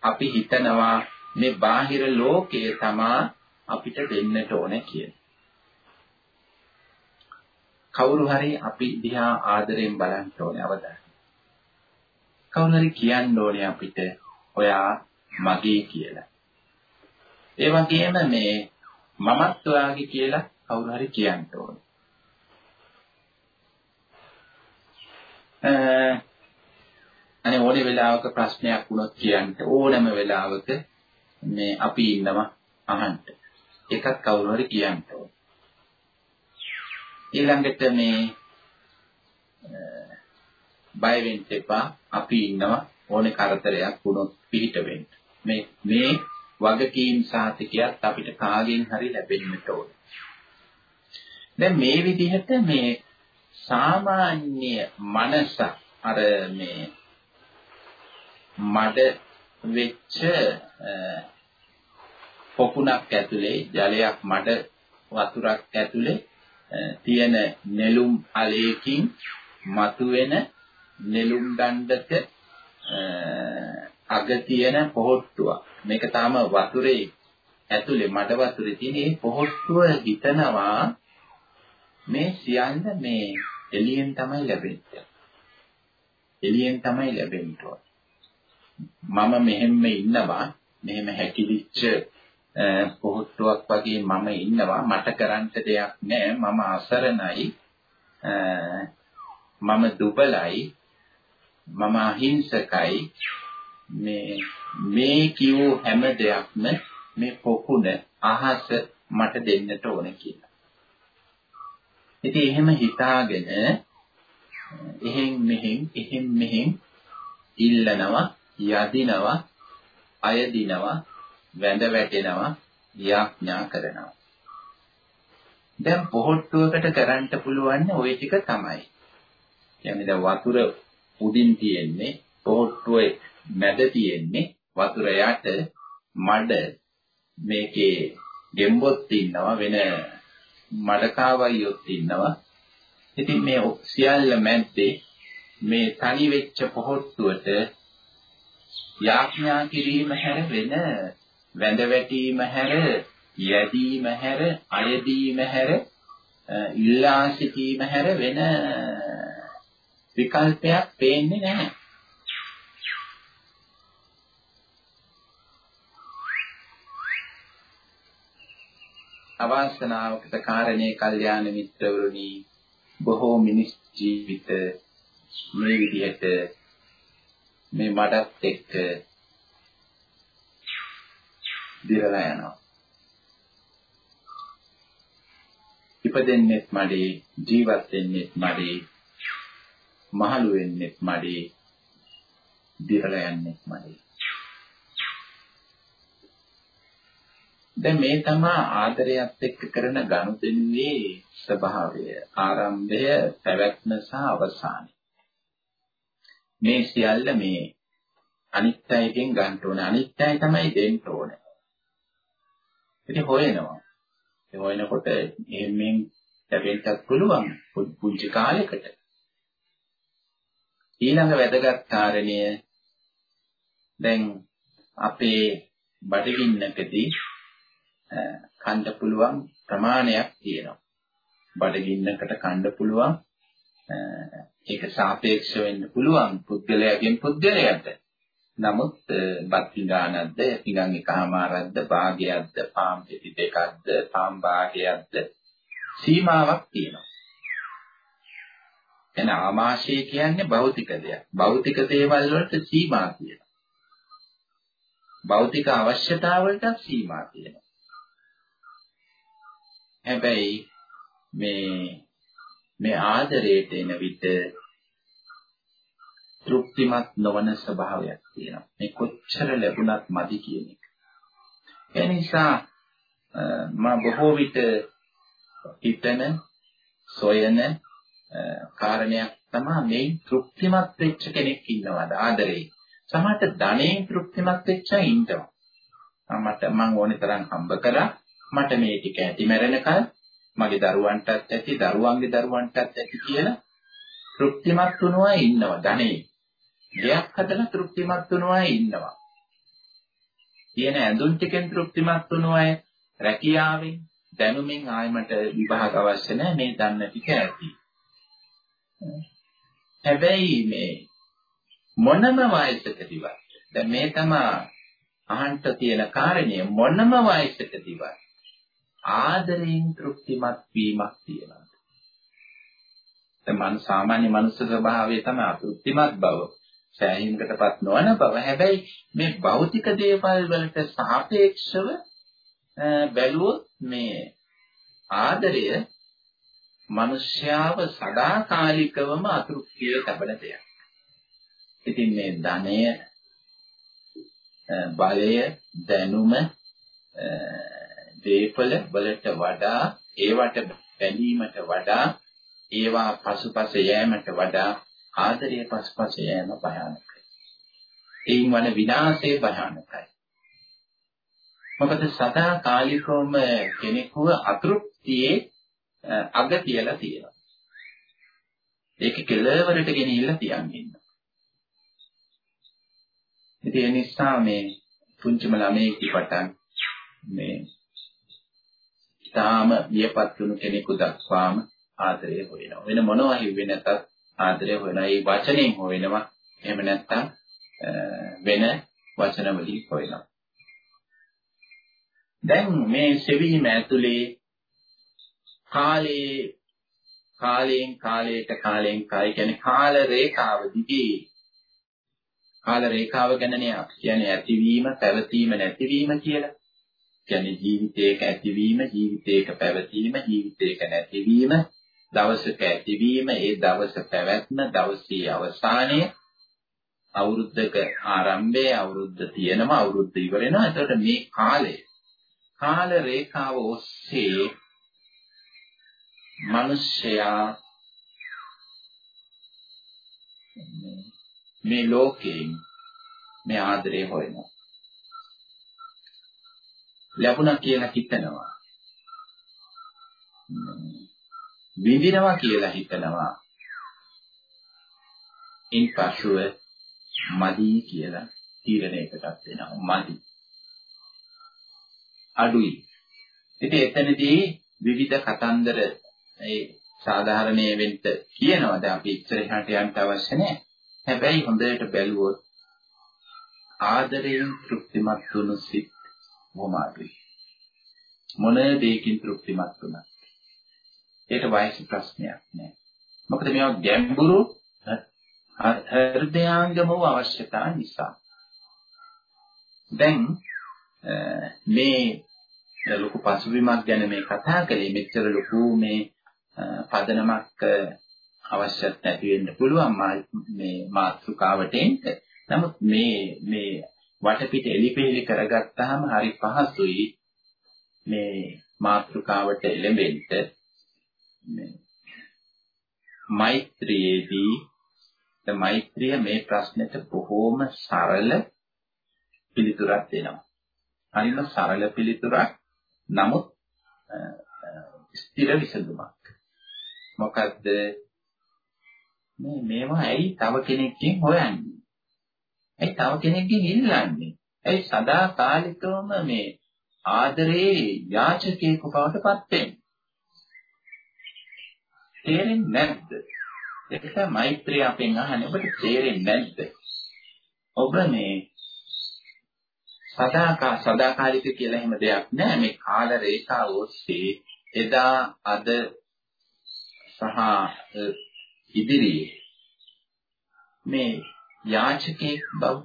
අපි හිතනවා මේ බාහිර ලෝකයේ තමා අපිට දෙන්නට ඕනේ කියලා. කවුරු හරි අපි දිහා ආදරෙන් බලන්න ඕනේ අවදාන. කවුරු හරි කියන්න ඕනේ අපිට ඔයා මගේ කියලා. ඒ වගේම මේ මමත් ඔයාගේ කියලා කවුරු හරි කියන්න ඕනේ. අනේ ඕනේ වෙලාවක ප්‍රශ්නයක් වුණොත් කියන්න ඕනම වෙලාවක මේ අපි ඉන්නවා අහන්න. එකක් කවුරු හරි කියන්න ඕනේ. ඊළඟට මේ බය වෙන්න එපා. අපි ඉන්නවා ඕනේ කරදරයක් වුණොත් පිළිට වෙන්න. මේ මේ වගකීම් සාතිකයක් අපිට කාගෙන් හරි ලැබෙන්නට ඕන. දැන් මේ විදිහට මේ සාමාන්‍ය මනස අර මේ මඩ වෙච්ච පොකුණක් ඇතුලේ ජලයක් මඩ වතුරක් ඇතුලේ තියෙන නෙළුම් අලයකින් මතුවෙන නෙළුම් දණ්ඩක අග තියෙන පොහොට්ටුවක්. මේක තාම වතුරේ ඇතුලේ මඩ වතුරේ තියෙන මේ පොහොට්ටුව හිතනවා මේ සියල්ල මේ එළියෙන් තමයි ලැබෙන්නේ. එළියෙන් තමයි ලැබෙන්නේ. මම මෙහෙම ඉන්නවා මෙහෙම හැකිලිච්ච පොහොට්ටුවක් වගේ මම ඉන්නවා. මට කරන්න දෙයක් නැහැ මම අසරණයි. මම දුබලයි. මම අහිංසකයි. මේ මේ කියෝ හැම දෙයක්ම මේ පොකුණ අහස මට දෙන්නට ඕන කියලා. ඉතින් එහෙම හිතාගෙන එහෙන් මෙහෙන් එහෙන් මෙහෙන් ඉල්ලනවා. යදිනවා අයදිනවා වැඳ වැටෙනවා යාඥා කරනවා. දැන් පොහොට්ටුවකට කරන්න පුළුවන් ওই ටික තමයි. කියන්නේ දැන් වතුර උඩින් තියෙන්නේ පොහොට්ටුවේ මැද තියෙන්නේ වතුර යට මඩ මේකේ ගෙම්බොත් ඉන්නවා වෙන මඩකාවයියොත් ඉන්නවා. ඉතින් මේ සියල්ල මැද්දේ මේ තනි වෙච්ච පොහොට්ටුවට යාඥා කිරීම හැර වෙන වැඳ වැටීම හැර යැදීම හැර අයදීම හැර ඉල්ලා සිටීම හැර වෙන විකල්පයක් පේන්නේ නැහැ. අවාසනාවකට කාරණේ කල්යාණ මිත්‍රවරුනි බොහෝ මිනිස් ජීවිත මේ විදිහට මේ මඩත් එක්ක දිරලා යනවා. ඉපදෙන්නෙත් මඩේ ජීවත් වෙන්නෙත් මඩේ මහලු වෙන්නෙත් මඩේ දිරලා යන්නෙත් මඩේ දැන් මේ තමයි ආදරයත් එක්ක කරන ගනුදෙනුවේ ස්වභාවය ආරම්භය පැවැත්ම සහ අවසානය මේ සියල්ල මේ අනිත්‍යයෙන් ගන්න ඕනේ අනිත්‍යයි තමයි දෙන්න ඕනේ ඉතින් හොයනවා. ඒ හොයනකොට එහෙමෙන් ලැබෙන්නත් පුළුවන් පුංචි කාලයකට. ඊළඟ වැදගත් කාරණය දැන් අපේ බඩගින්නකදී කන්න පුළුවන් ප්‍රමාණයක් තියෙනවා. බඩගින්නකට කන්න පුළුවන් ඒක සාපේක්ෂ වෙන්න පුළුවන් පුද්ගලයාගෙන් පුද්ගලයාට. නමුත් බත් පිඟානක්ද පිඟන් එකමාරක්ද භාගයක්ද පාම් පිටි දෙකක්ද පාම් භාගයක්ද සීමාවක් තියෙනවා. එන ආමාශය කියන්නේ භෞතික දෙයක්. භෞතික දේවල් වලට සීමා තියෙනවා. භෞතික අවශ්‍යතාවලට සීමා තියෙනවා. හැබැයි මේ මේ ආදරයට එන විට තෘප්තිමත් නොවන ස්වභාවයක් තියෙනවා. මේ කොච්චර ලැබුණත් මදි කියන එක. ඒ නිසා මා බොහෝ විට හිතන සොයන කාරණයක් තමයි මේ තෘප්තිමත් වෙච්ච කෙනෙක් ඉන්නවද ආදරේ. සමහරට ධනෙන් තෘප්තිමත් වෙච්ච ඉන්නවා. මට මං ඕනේ තරම් හම්බ කළා. මට මේ ටික ඇති මැරෙනකල් මගේ දරුවන්ටත් ඇති දරුවන්ගේ දරුවන්ටත් ඇති කියලා තෘප්තිමත් වුණා ඉන්නවා ධනෙ. දෙයක් හදලා තෘප්තිමත් වුණා ඉන්නවා. තියෙන ඇඳුම් ටිකෙන් තෘප්තිමත් වුණු අය රැකියාවෙන් දැනුමින් ආයමට විභාග අවශ්‍ය නැහැ මේ දන්න ටික ඇති. හැබැයි මේ මොනම වයසකදීවත් දැන් මේ තමයි අහන්න තියෙන කාරණය මොනම වයසකදීවත් ආදරයෙන් තෘප්තිමත් වීමක් තියෙනවා. දැන් මන සාමාන්‍ය මනුස්ස ස්වභාවය තමයි අතෘප්තිමත් බව. සෑහීමකටපත් නොවන බව. හැබැයි මේ භෞතික දේවල් වලට සාපේක්ෂව බැලුවොත් මේ ආදරය මිනිස්යාව සදාකාලිකවම අතෘප්තිය ලැබෙන දෙයක්. ඉතින් මේ ධනය බලය දැනුම දීපල වලට වඩා ඒවට බැඳීමට වඩා ඒවා පසුපස යෑමට වඩා ආදරය පසුපස යෑම භයානකයි. ඒන් වන විනාශය භයානකයි. මොකද සදා කාලිකවම කෙනෙකුව අතෘප්තියේ අග තියලා තියෙනවා. ඒක කෙලවරට ගෙනිහිල්ලා තියන් ඉන්නවා. ඉතින් ඒ නිසා මේ පුංචිම ළමයෙක් පටන් මේ තාම වියපත් වුණු කෙනෙකු දක්වාම ආදරය හොයනවා. වෙන මොනවා හිව්වේ නැතත් ආදරය හොයනවා. ඒ වචනෙන් හොයනවා. එහෙම නැත්නම් වෙන වචන වලින් හොයනවා. දැන් මේ සෙවීම ඇතුලේ කාලේ කාලයෙන් කාලයට කාලයෙන් කාය කියන්නේ කාල රේඛාව දිගේ කාල රේඛාව ගැනනේ අපි කියන්නේ ඇතිවීම පැවතීම නැතිවීම කියලා. කියන්නේ ජීවිතයක ඇතිවීම ජීවිතයක පැවතීම ජීවිතයක නැතිවීම දවසක ඇතිවීම ඒ දවස පැවැත්ම දවසේ අවසානය අවුරුද්දක ආරම්භය අවුරුද්ද තියෙනවා අවුරුද්ද ඉවර වෙනවා. එතකොට මේ කාලය කාල රේඛාව ඔස්සේ මිනිසයා මේ ලෝකයෙන් මේ ආදරය හොයනවා. ලැබුණා කියලා හිතනවා විඳිනවා කියලා හිතනවා. ඉන්පසුව මදි කියලා තීරණයකටත් වෙනවා. මදි. අඩුයි. ඉතින් එතනදී විවිධ කතන්දර ඒ සාධාරණයේ වෙන්න කියනවා. දැන් අපි ඉස්සරහට යන්න අවශ්‍ය නැහැ. හැබැයි හොඳට බැලුවොත් ආදරයෙන් තෘප්තිමත් වුණු සිත් මොම අඩුයි. මොන දෙයකින් තෘප්තිමත් වුණත් ඒක වයස ප්‍රශ්නයක් නෑ. මොකද මේවා ගැඹුරු හෘදයාංගම වූ අවශ්‍යතා නිසා. දැන් මේ ලොකු පසුබිමක් ගැන මේ කතා කළේ මෙච්චර ලොකු මේ පදනමක් අවශ්‍යත් නැති වෙන්න පුළුවන් මේ මාතෘකාවට එන්න. නමුත් මේ මේ වටපිට එලිපෙලි කරගත්තාම හරි පහසුයි මේ මාතෘකාවට එළඹෙන්න. මෛත්‍රියේදී මෛත්‍රිය මේ ප්‍රශ්නෙට බොහෝම සරල පිළිතුරක් දෙනවා. හරිම සරල පිළිතුරක්. නමුත් ස්ථිර විසඳුමක්. මොකද්ද මේ මේවා ඇයි තව කෙනෙක්ගෙන් හොයන්නේ? ඇයි තව කෙනෙක්ගෙන් ඉල්ලන්නේ? ඇයි සදාකාලිකවම මේ ආදරේ යාචකයෙකු බවට පත් වෙන්නේ? තේරෙන්නේ නැද්ද? ඒක තමයි මෛත්‍රිය අපෙන් අහන්නේ. ඔබට තේරෙන්නේ නැද්ද? ඔබ මේ සදාකා සදාකාලික කියලා එහෙම දෙයක් නෑ. මේ කාල රේඛාව ඔස්සේ එදා අද සහ ඉදිරියේ මේ යාචකෙක් බව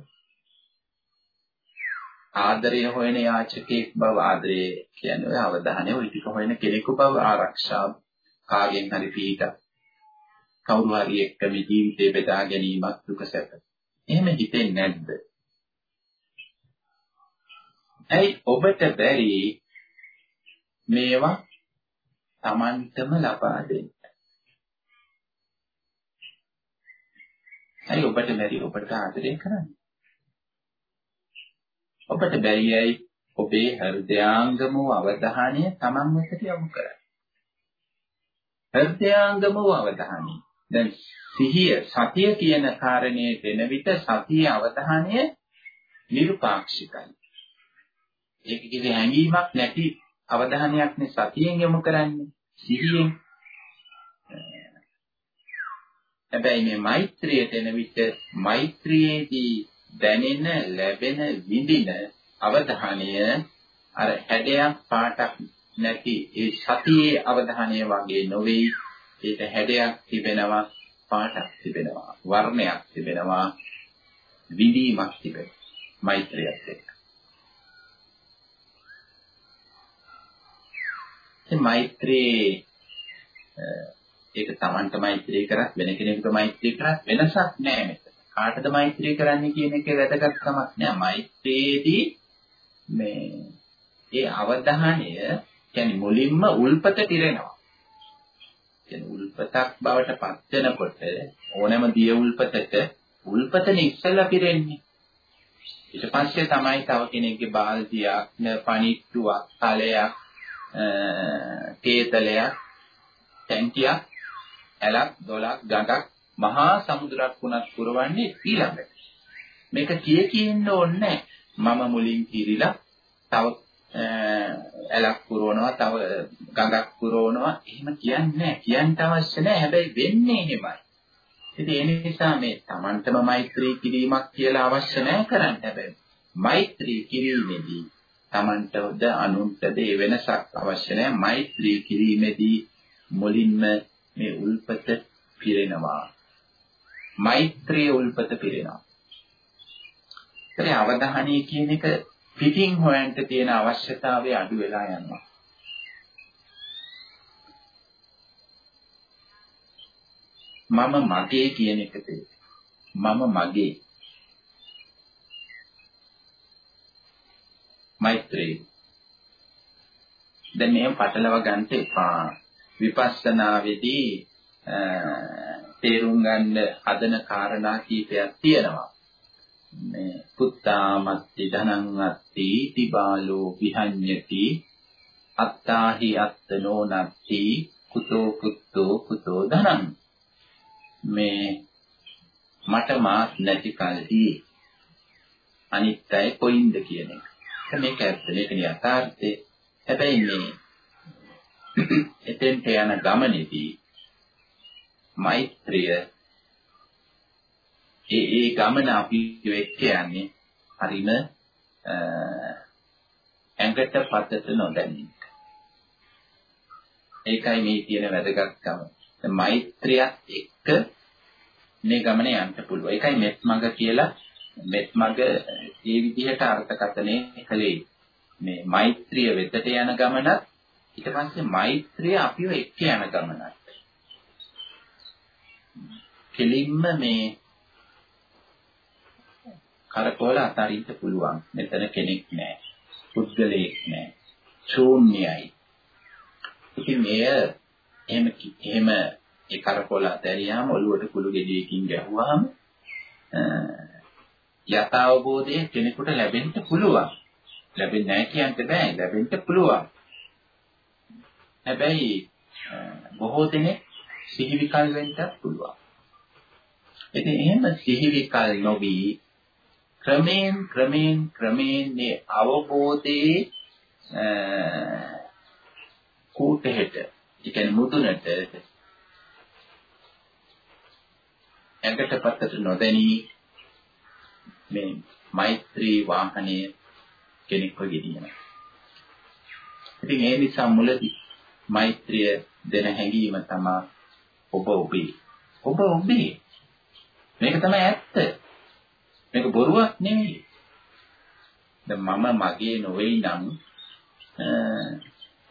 ආදරය හොයන යාචකෙක් බව ආදරය කියන්නේ ඔය අවධානය ඔය ටික හොයන කෙනෙකු බව ආරක්ෂා කාගෙන් හරි පිටක් කවුරු හරි එක්ක මේ ජීවිතේ බෙදා ගැනීමක් දුක සැප. එහෙම හිතෙන්නේ නැද්ද? ඇයි ඔබට බැරි මේවා Tamanටම ලබා දෙන්න? ඇයි ඔබට බැරි ඔබට ආදරය කරන්න? ඔබට බැරියයි ඔබේ හෘදයාංගම අවධානය Taman වෙතට යොමු කරන්න. හෘදයාංගම අවධානය. දැන් සිහිය සතිය කියන කාරණේ දෙන විට සතියේ අවධානය නිර්පාක්ෂිකයි. ඒක කිසි හැඟීමක් නැති අවධානයක් නේ සතියෙන් යොමු කරන්නේ. සිහියෙන්. හැබැයි මේ මෛත්‍රියට එන විට මෛත්‍රියේදී දැනෙන ලැබෙන විඳින අවධානය අර හැඩයක් පාටක් නැති ඒ සතියේ අවධානය වගේ නොවේ. ඒක හැඩයක් තිබෙනවා පාටක් තිබෙනවා වර්ණයක් තිබෙනවා විඳීමක් තිබෙනවා මෛත්‍රියත් එක්ක. ඉතින් මෛත්‍රී ඒක Tamanට මෛත්‍රී කරත් වෙන කෙනෙකුට මෛත්‍රී කරත් වෙනසක් නැහැ මෙතන. කාටද මෛත්‍රී කරන්නේ කියන එකේ වැදගත්කමක් නැහැ. මෛත්‍රියේදී මේ ඒ අවධානය කියන්නේ මුලින්ම උල්පත පිරෙනවා. කියන්නේ උල්පතක් බවට පත් වෙනකොට ඕනෑම දිය උල්පතක උල්පතනේ ඉස්සෙල්ලා පිරෙන්නේ. ඊට පස්සේ තමයි තව කෙනෙක්ගේ බාල්දියක්, පණිට්ටුවක්, තලයක්, තේතලයක්, ටැංකියක්, ඇලක්, දොලක්, ගඟක්, මහා සමුද්‍රයක් වුණත් පුරවන්නේ ඊළඟට. මේක කිය කියන්න ඕනේ මම මුලින් කිරිලා තව ඇලක් පුරවනවා තව ගඟක් පුරවනවා. එහෙම කියන්නේ කියන්න අවශ්‍ය නැහැ. හැබැයි වෙන්නේ එහෙමයි. ඉතින් ඒ නිසා මේ Tamanටම මෛත්‍රී කිරීමක් කියලා අවශ්‍ය නැහැ කරන්න හැබැයි මෛත්‍රී කිරීමේදී Tamanටද අනුන්ටද ඒ වෙනසක් අවශ්‍ය නැහැ. මෛත්‍රී කිරීමේදී මුලින්ම මේ උල්පත පිරෙනවා. මෛත්‍රී උල්පත පිරෙනවා. ඒ අවධානය කියන එක පිටින් හොයන්න තියෙන අවශ්‍යතාවය අඩු වෙලා යනවා. මම මගේ කියන එකද මම මගේ. මෛත්‍රී. දැන් මේ පටලව ගන්න එපා. විපස්සනාවේදී තේරුම් ගන්න හදන කාරණා කීපයක් තියෙනවා මේ පුත්තාමත්ති ධනං අත්ති තිබාලෝ විහඤ්ඤති අත්තාහි අත්තනෝ නත්ති කුතෝ කුත්තෝ කුතෝ ධනං මේ මට මාත් නැති කල්හි අනිත්‍යයි කොයින්ද කියන එක. මේක ඇත්ත මේක යථාර්ථය. හැබැයි මේ එතෙන්ට යන ගමනේදී මෛත්‍රිය ඒ ඒ ගමන අපි එක්ක යන්නේ හරිම ඇඟට පතට නොදැනීම. ඒකයි මේ තියෙන වැදගත්කම. මෛත්‍රියත් එක්ක මේ ගමනේ යන්න පුළුවන්. ඒකයි මෙත් මඟ කියලා මෙත් මඟ ඒ විදිහට අර්ථකථනය කළේ. මේ මෛත්‍රිය වෙතට යන ගමනත් ඊට පස්සේ මෛත්‍රිය අපිව එක්ක යන ගමනත්. කෙලින්ම මේ කරකවල අතාරින්න පුළුවන්. මෙතන කෙනෙක් නැහැ. පුද්ගලයෙක් නැහැ. ශූන්‍යයි. ඉතින් මෙය එහෙම එහෙම ඒ කරකවල අතරියාම ඔළුවට කුළු ගෙඩියකින් ගැහුවාම යථාබෝධය කෙනෙකුට ලැබෙන්න පුළුවන්. ලැබෙන්නේ නැහැ කියන්න බෑ. ලැබෙන්න පුළුවන්. හැබැයි බොහෝ දෙනෙක් සිහිවිකල් වෙන්නත් පුළුවන්. ඉතින් එහෙම සිහිවිකල් නොවි ක්‍රමයෙන් ක්‍රමයෙන් ක්‍රමයෙන් මේ අවබෝධයේ කූටහෙට ඒ කියන්නේ මුදුනට ඇඟට පත්තට නොදැනී මේ මෛත්‍රී වාහනය කෙනෙක්ව ගෙනියනවා. ඉතින් ඒ නිසා මුලදී මෛත්‍රිය දෙන හැඟීම තමයි ඔබ ඔබේ. ඔබ ඔබේ. මේක තමයි ඇත්ත. මේක බොරුවක් නෙවෙයි. දැන් මම මගේ නොවේ නම්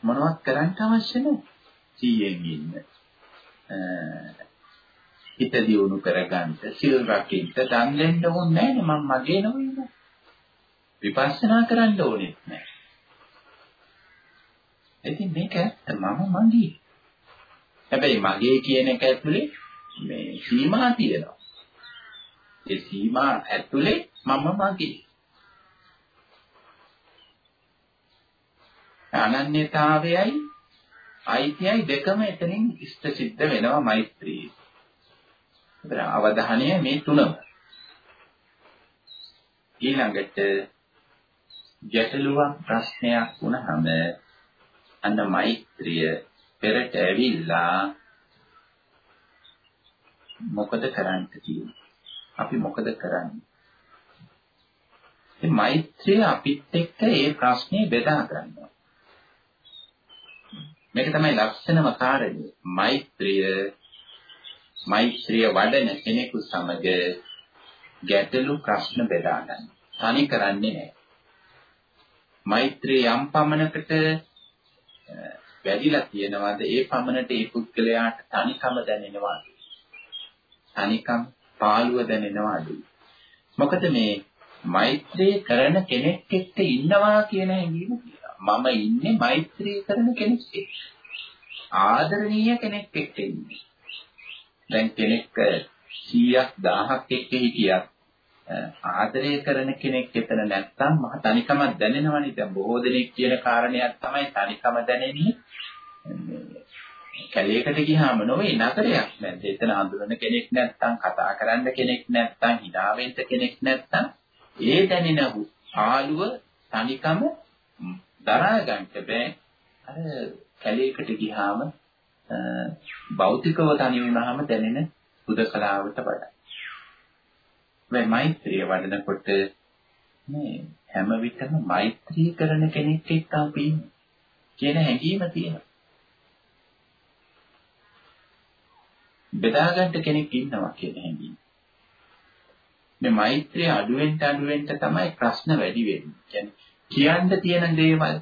මොනවත් කරන්න අවශ්‍ය නැහැ. සීයෙන් ඉන්න. හිත දියුණු කරගන්න, සිල් රකින්න, දන් දෙන්න ඕනේ නැහැ මම මගේ නොවේ. විපස්සනා කරන්න ඕනෙත් නැහැ. ඉතින් මේක ඇත්ත මම මගේ. හැබැයි මගේ කියන එක ඇතුලේ මේ සීමා තියෙනවා. ඒ සීමා ඇතුලේ මම මගේ. අනන්‍යතාවයයි අයිතියයි දෙකම එතනින් ඉෂ්ට සිද්ධ වෙනවා මෛත්‍රී. ඒතර අවධානය මේ තුනම. ඊළඟට ගැටලුවක් ප්‍රශ්නයක් වුණාම අන්න මෛත්‍රිය පෙරට ඇවිල්ලා මොකද කරන්න තියෙන්නේ? අපි මොකද කරන්නේ? මේ මෛත්‍රිය අපිත් එක්ක ඒ ප්‍රශ්නේ බෙදා ගන්නවා. මේක තමයි ලක්ෂණම කාරණේ. මෛත්‍රිය මෛත්‍රිය වඩන කෙනෙකු සමග ගැටලු ප්‍රශ්න බෙදා ගන්න. තනි කරන්නේ නැහැ. මෛත්‍රිය යම් පමණකට වැඩිලා තියෙනවද ඒ පමණට ඒ පුද්ගලයාට තනිකම දැනෙනවද? තනිකම් පාළුව දැනෙනවද? මොකද මේ මෛත්‍රී කරන කෙනෙක් එක්ක ඉන්නවා කියන හැඟීම තියෙනවා. මම ඉන්නේ මෛත්‍රී කරන කෙනෙක් එක්ක. ආදරණීය කෙනෙක් එක්ක ඉන්නේ. දැන් කෙනෙක් 100ක් 1000ක් එක්ක හිටියත් ආදරය කරන කෙනෙක් එතන නැත්තම් මහ තනිකමක් දැනෙනවනේ. දැන් බොහෝ දෙනෙක් කියන කාරණයක් තමයි තනිකම දැනෙන්නේ. කැලේකට ගියාම නොවේ නගරයක් නැද්ද? එතන හඳුනන කෙනෙක් නැත්තම් කතා කරන්න කෙනෙක් නැත්තම් hina වෙන්න කෙනෙක් නැත්තම් ඒ දැනෙන ආලුව තනිකම දරා ගන්නට බෑ. අර කැලේකට ගියාම භෞතිකව තනි වුණාම දැනෙන හුදකලාවට වඩා. මේ මෛත්‍රිය වඩනකොට මේ හැම විටම මෛත්‍රී කරන කෙනෙක් එක්ක අපි කියන හැඟීම තියෙනවා. බෙදා ගන්න කෙනෙක් ඉන්නවා කියන හැඟීම. මේ මෛත්‍රිය අඩුවෙන් අඩුවෙන් තමයි ප්‍රශ්න වැඩි වෙන්නේ. කියන්නේ කියන්න තියෙන දේවල්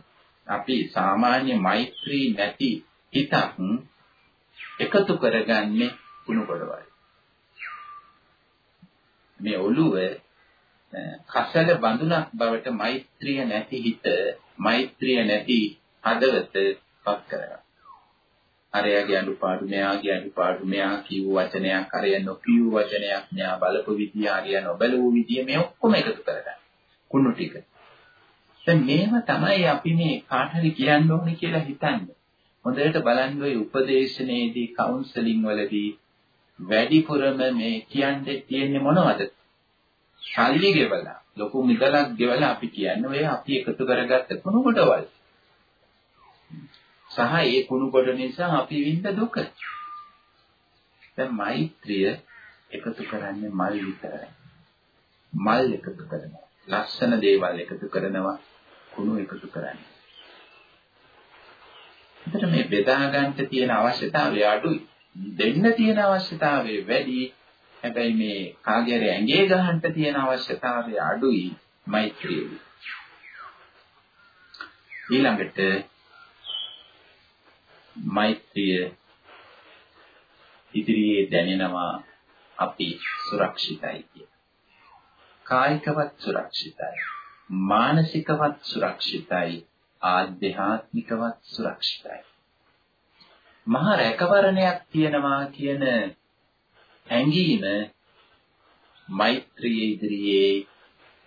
අපි සාමාන්‍ය මෛත්‍රී නැති හිතක් එකතු කරගන්නේ කුණු කොටවල්. මේ ඔළුව කසල බඳුනක් බවට මෛත්‍රිය නැති හිත, මෛත්‍රිය නැති හදවත පත් කරගන්න. අරයාගේ අනුපාඩු මෙයාගේ අනුපාඩු මෙයා කියු වචනයක් අරය නොකියු වචනයක් මෙයා බලපු විදිය අරය නොබලපු විදිය මේ ඔක්කොම එකතු කරගන්න. කුණු ටික. දැන් මේව තමයි අපි මේ කාට හරි කියන්න ඕනේ කියලා හිතන්නේ. හොඳට බලන්න ඔය උපදේශනයේදී කවුන්සලින් වලදී වැඩිපුරම මේ කියන්නේ තියෙන්නේ මොනවද? ශල්ලි ගෙවලා ලොකු මිදලක් ගෙවලා අපි කියන්නේ ඔය අපි එකතු කරගත්ත කුණු කොටවල්. සහ ඒ කුණු කොට නිසා අපි විඳ දුක. දැන් මෛත්‍රිය එකතු කරන්නේ මල් විතරයි. මල් එකතු කරනවා. ලස්සන දේවල් එකතු කරනවා. කුණු එකතු කරන්නේ. එතන මේ බෙදා ගන්නට තියෙන අවශ්‍යතාවය අඩුයි. දෙන්න තියෙන අවශ්‍යතාවය වැඩි. හැබැයි මේ කාගේ හරි ඇඟේ ගහන්න තියෙන අවශ්‍යතාවය අඩුයි මෛත්‍රියේ. ඊළඟට මෛත්‍රිය ඉදිරියේ දැනෙනවා අපි සුරක්ෂිතයි කිය. කායිකවත් සුරක්ෂිතයි. මානසිකවත් සුරක්ෂිතයි. ආධ්‍යාත්මිකවත් සුරක්ෂිතයි. මහා රැකවරණයක් තියෙනවා කියන හැඟීම මෛත්‍රී ඉදිරියේ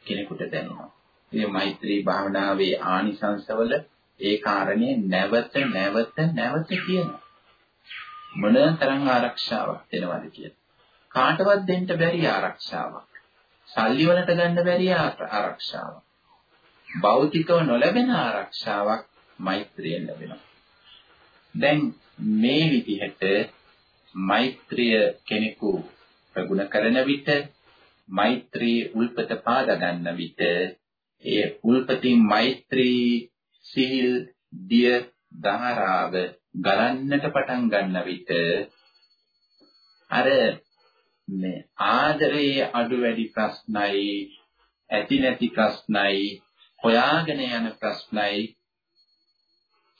කෙනෙකුට දැනෙනවා. මේ මෛත්‍රී භාවනාවේ ආනිසංසවල ඒ කාරණේ නැවත නැවත නැවත කියනවා. මොනතරම් ආරක්ෂාවක් දෙනවද කියලා. කාටවත් දෙන්න බැරි ආරක්ෂාවක්. සල්ලි වලට ගන්න බැරි ආරක්ෂාවක්. භෞතිකව නොලැබෙන ආරක්ෂාවක් මෛත්‍රියෙන් ලැබෙනවා. දැන් මේ විදිහට මෛත්‍රිය කෙනෙකු ප්‍රගුණ කරන විට මෛත්‍රී උල්පත පාද ගන්න විට ඒ උල්පතින් මෛත්‍රී සිහිල් දිය ධාරාව ගලන්නට පටන් ගන්න විට අර මේ ආදරයේ අඩු වැඩි ප්‍රශ්නයි ඇති නැති ප්‍රශ්නයි හොයාගෙන යන ප්‍රශ්නයි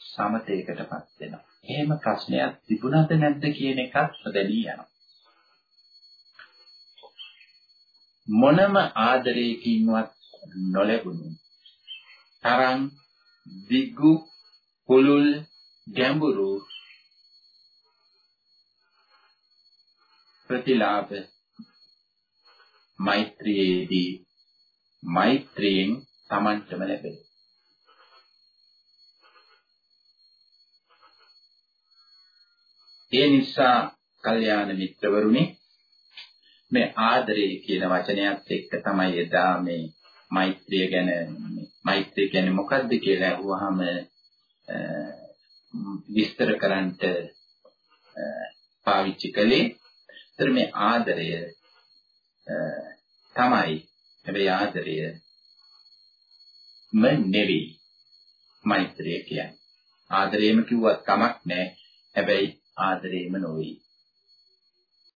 සමතේකටපත් වෙනවා. එහෙම ප්‍රශ්නයක් තිබුණද නැද්ද කියන එකත් නොදැනී යනවා. මොනම ආදරයකින්වත් නොලැබුණු තරම් දිග්ගු පුළුල් ගැඹුරු ප්‍රතිලාභ මෛත්‍රියේදී මෛත්‍රියෙන් Tamanටම ලැබෙන. ඒ නිසා කල්යාණ මිත්‍රවරුනි මේ ආදරය කියන වචනයත් එක්ක තමයි එදා මේ මෛත්‍රිය ගැන මෛත්‍රිය කියන්නේ මොකක්ද කියලා අහුවාම විස්තර කරන්නට පාවිච්චි කළේ. ඒතර මේ ආදරය තමයි හැබැයි ආදරය ම නෙවෙයි මෛත්‍රිය කියන්නේ. ආදරේම කිව්වත් කමක් නැහැ. හැබැයි ආදරේම නොවේ.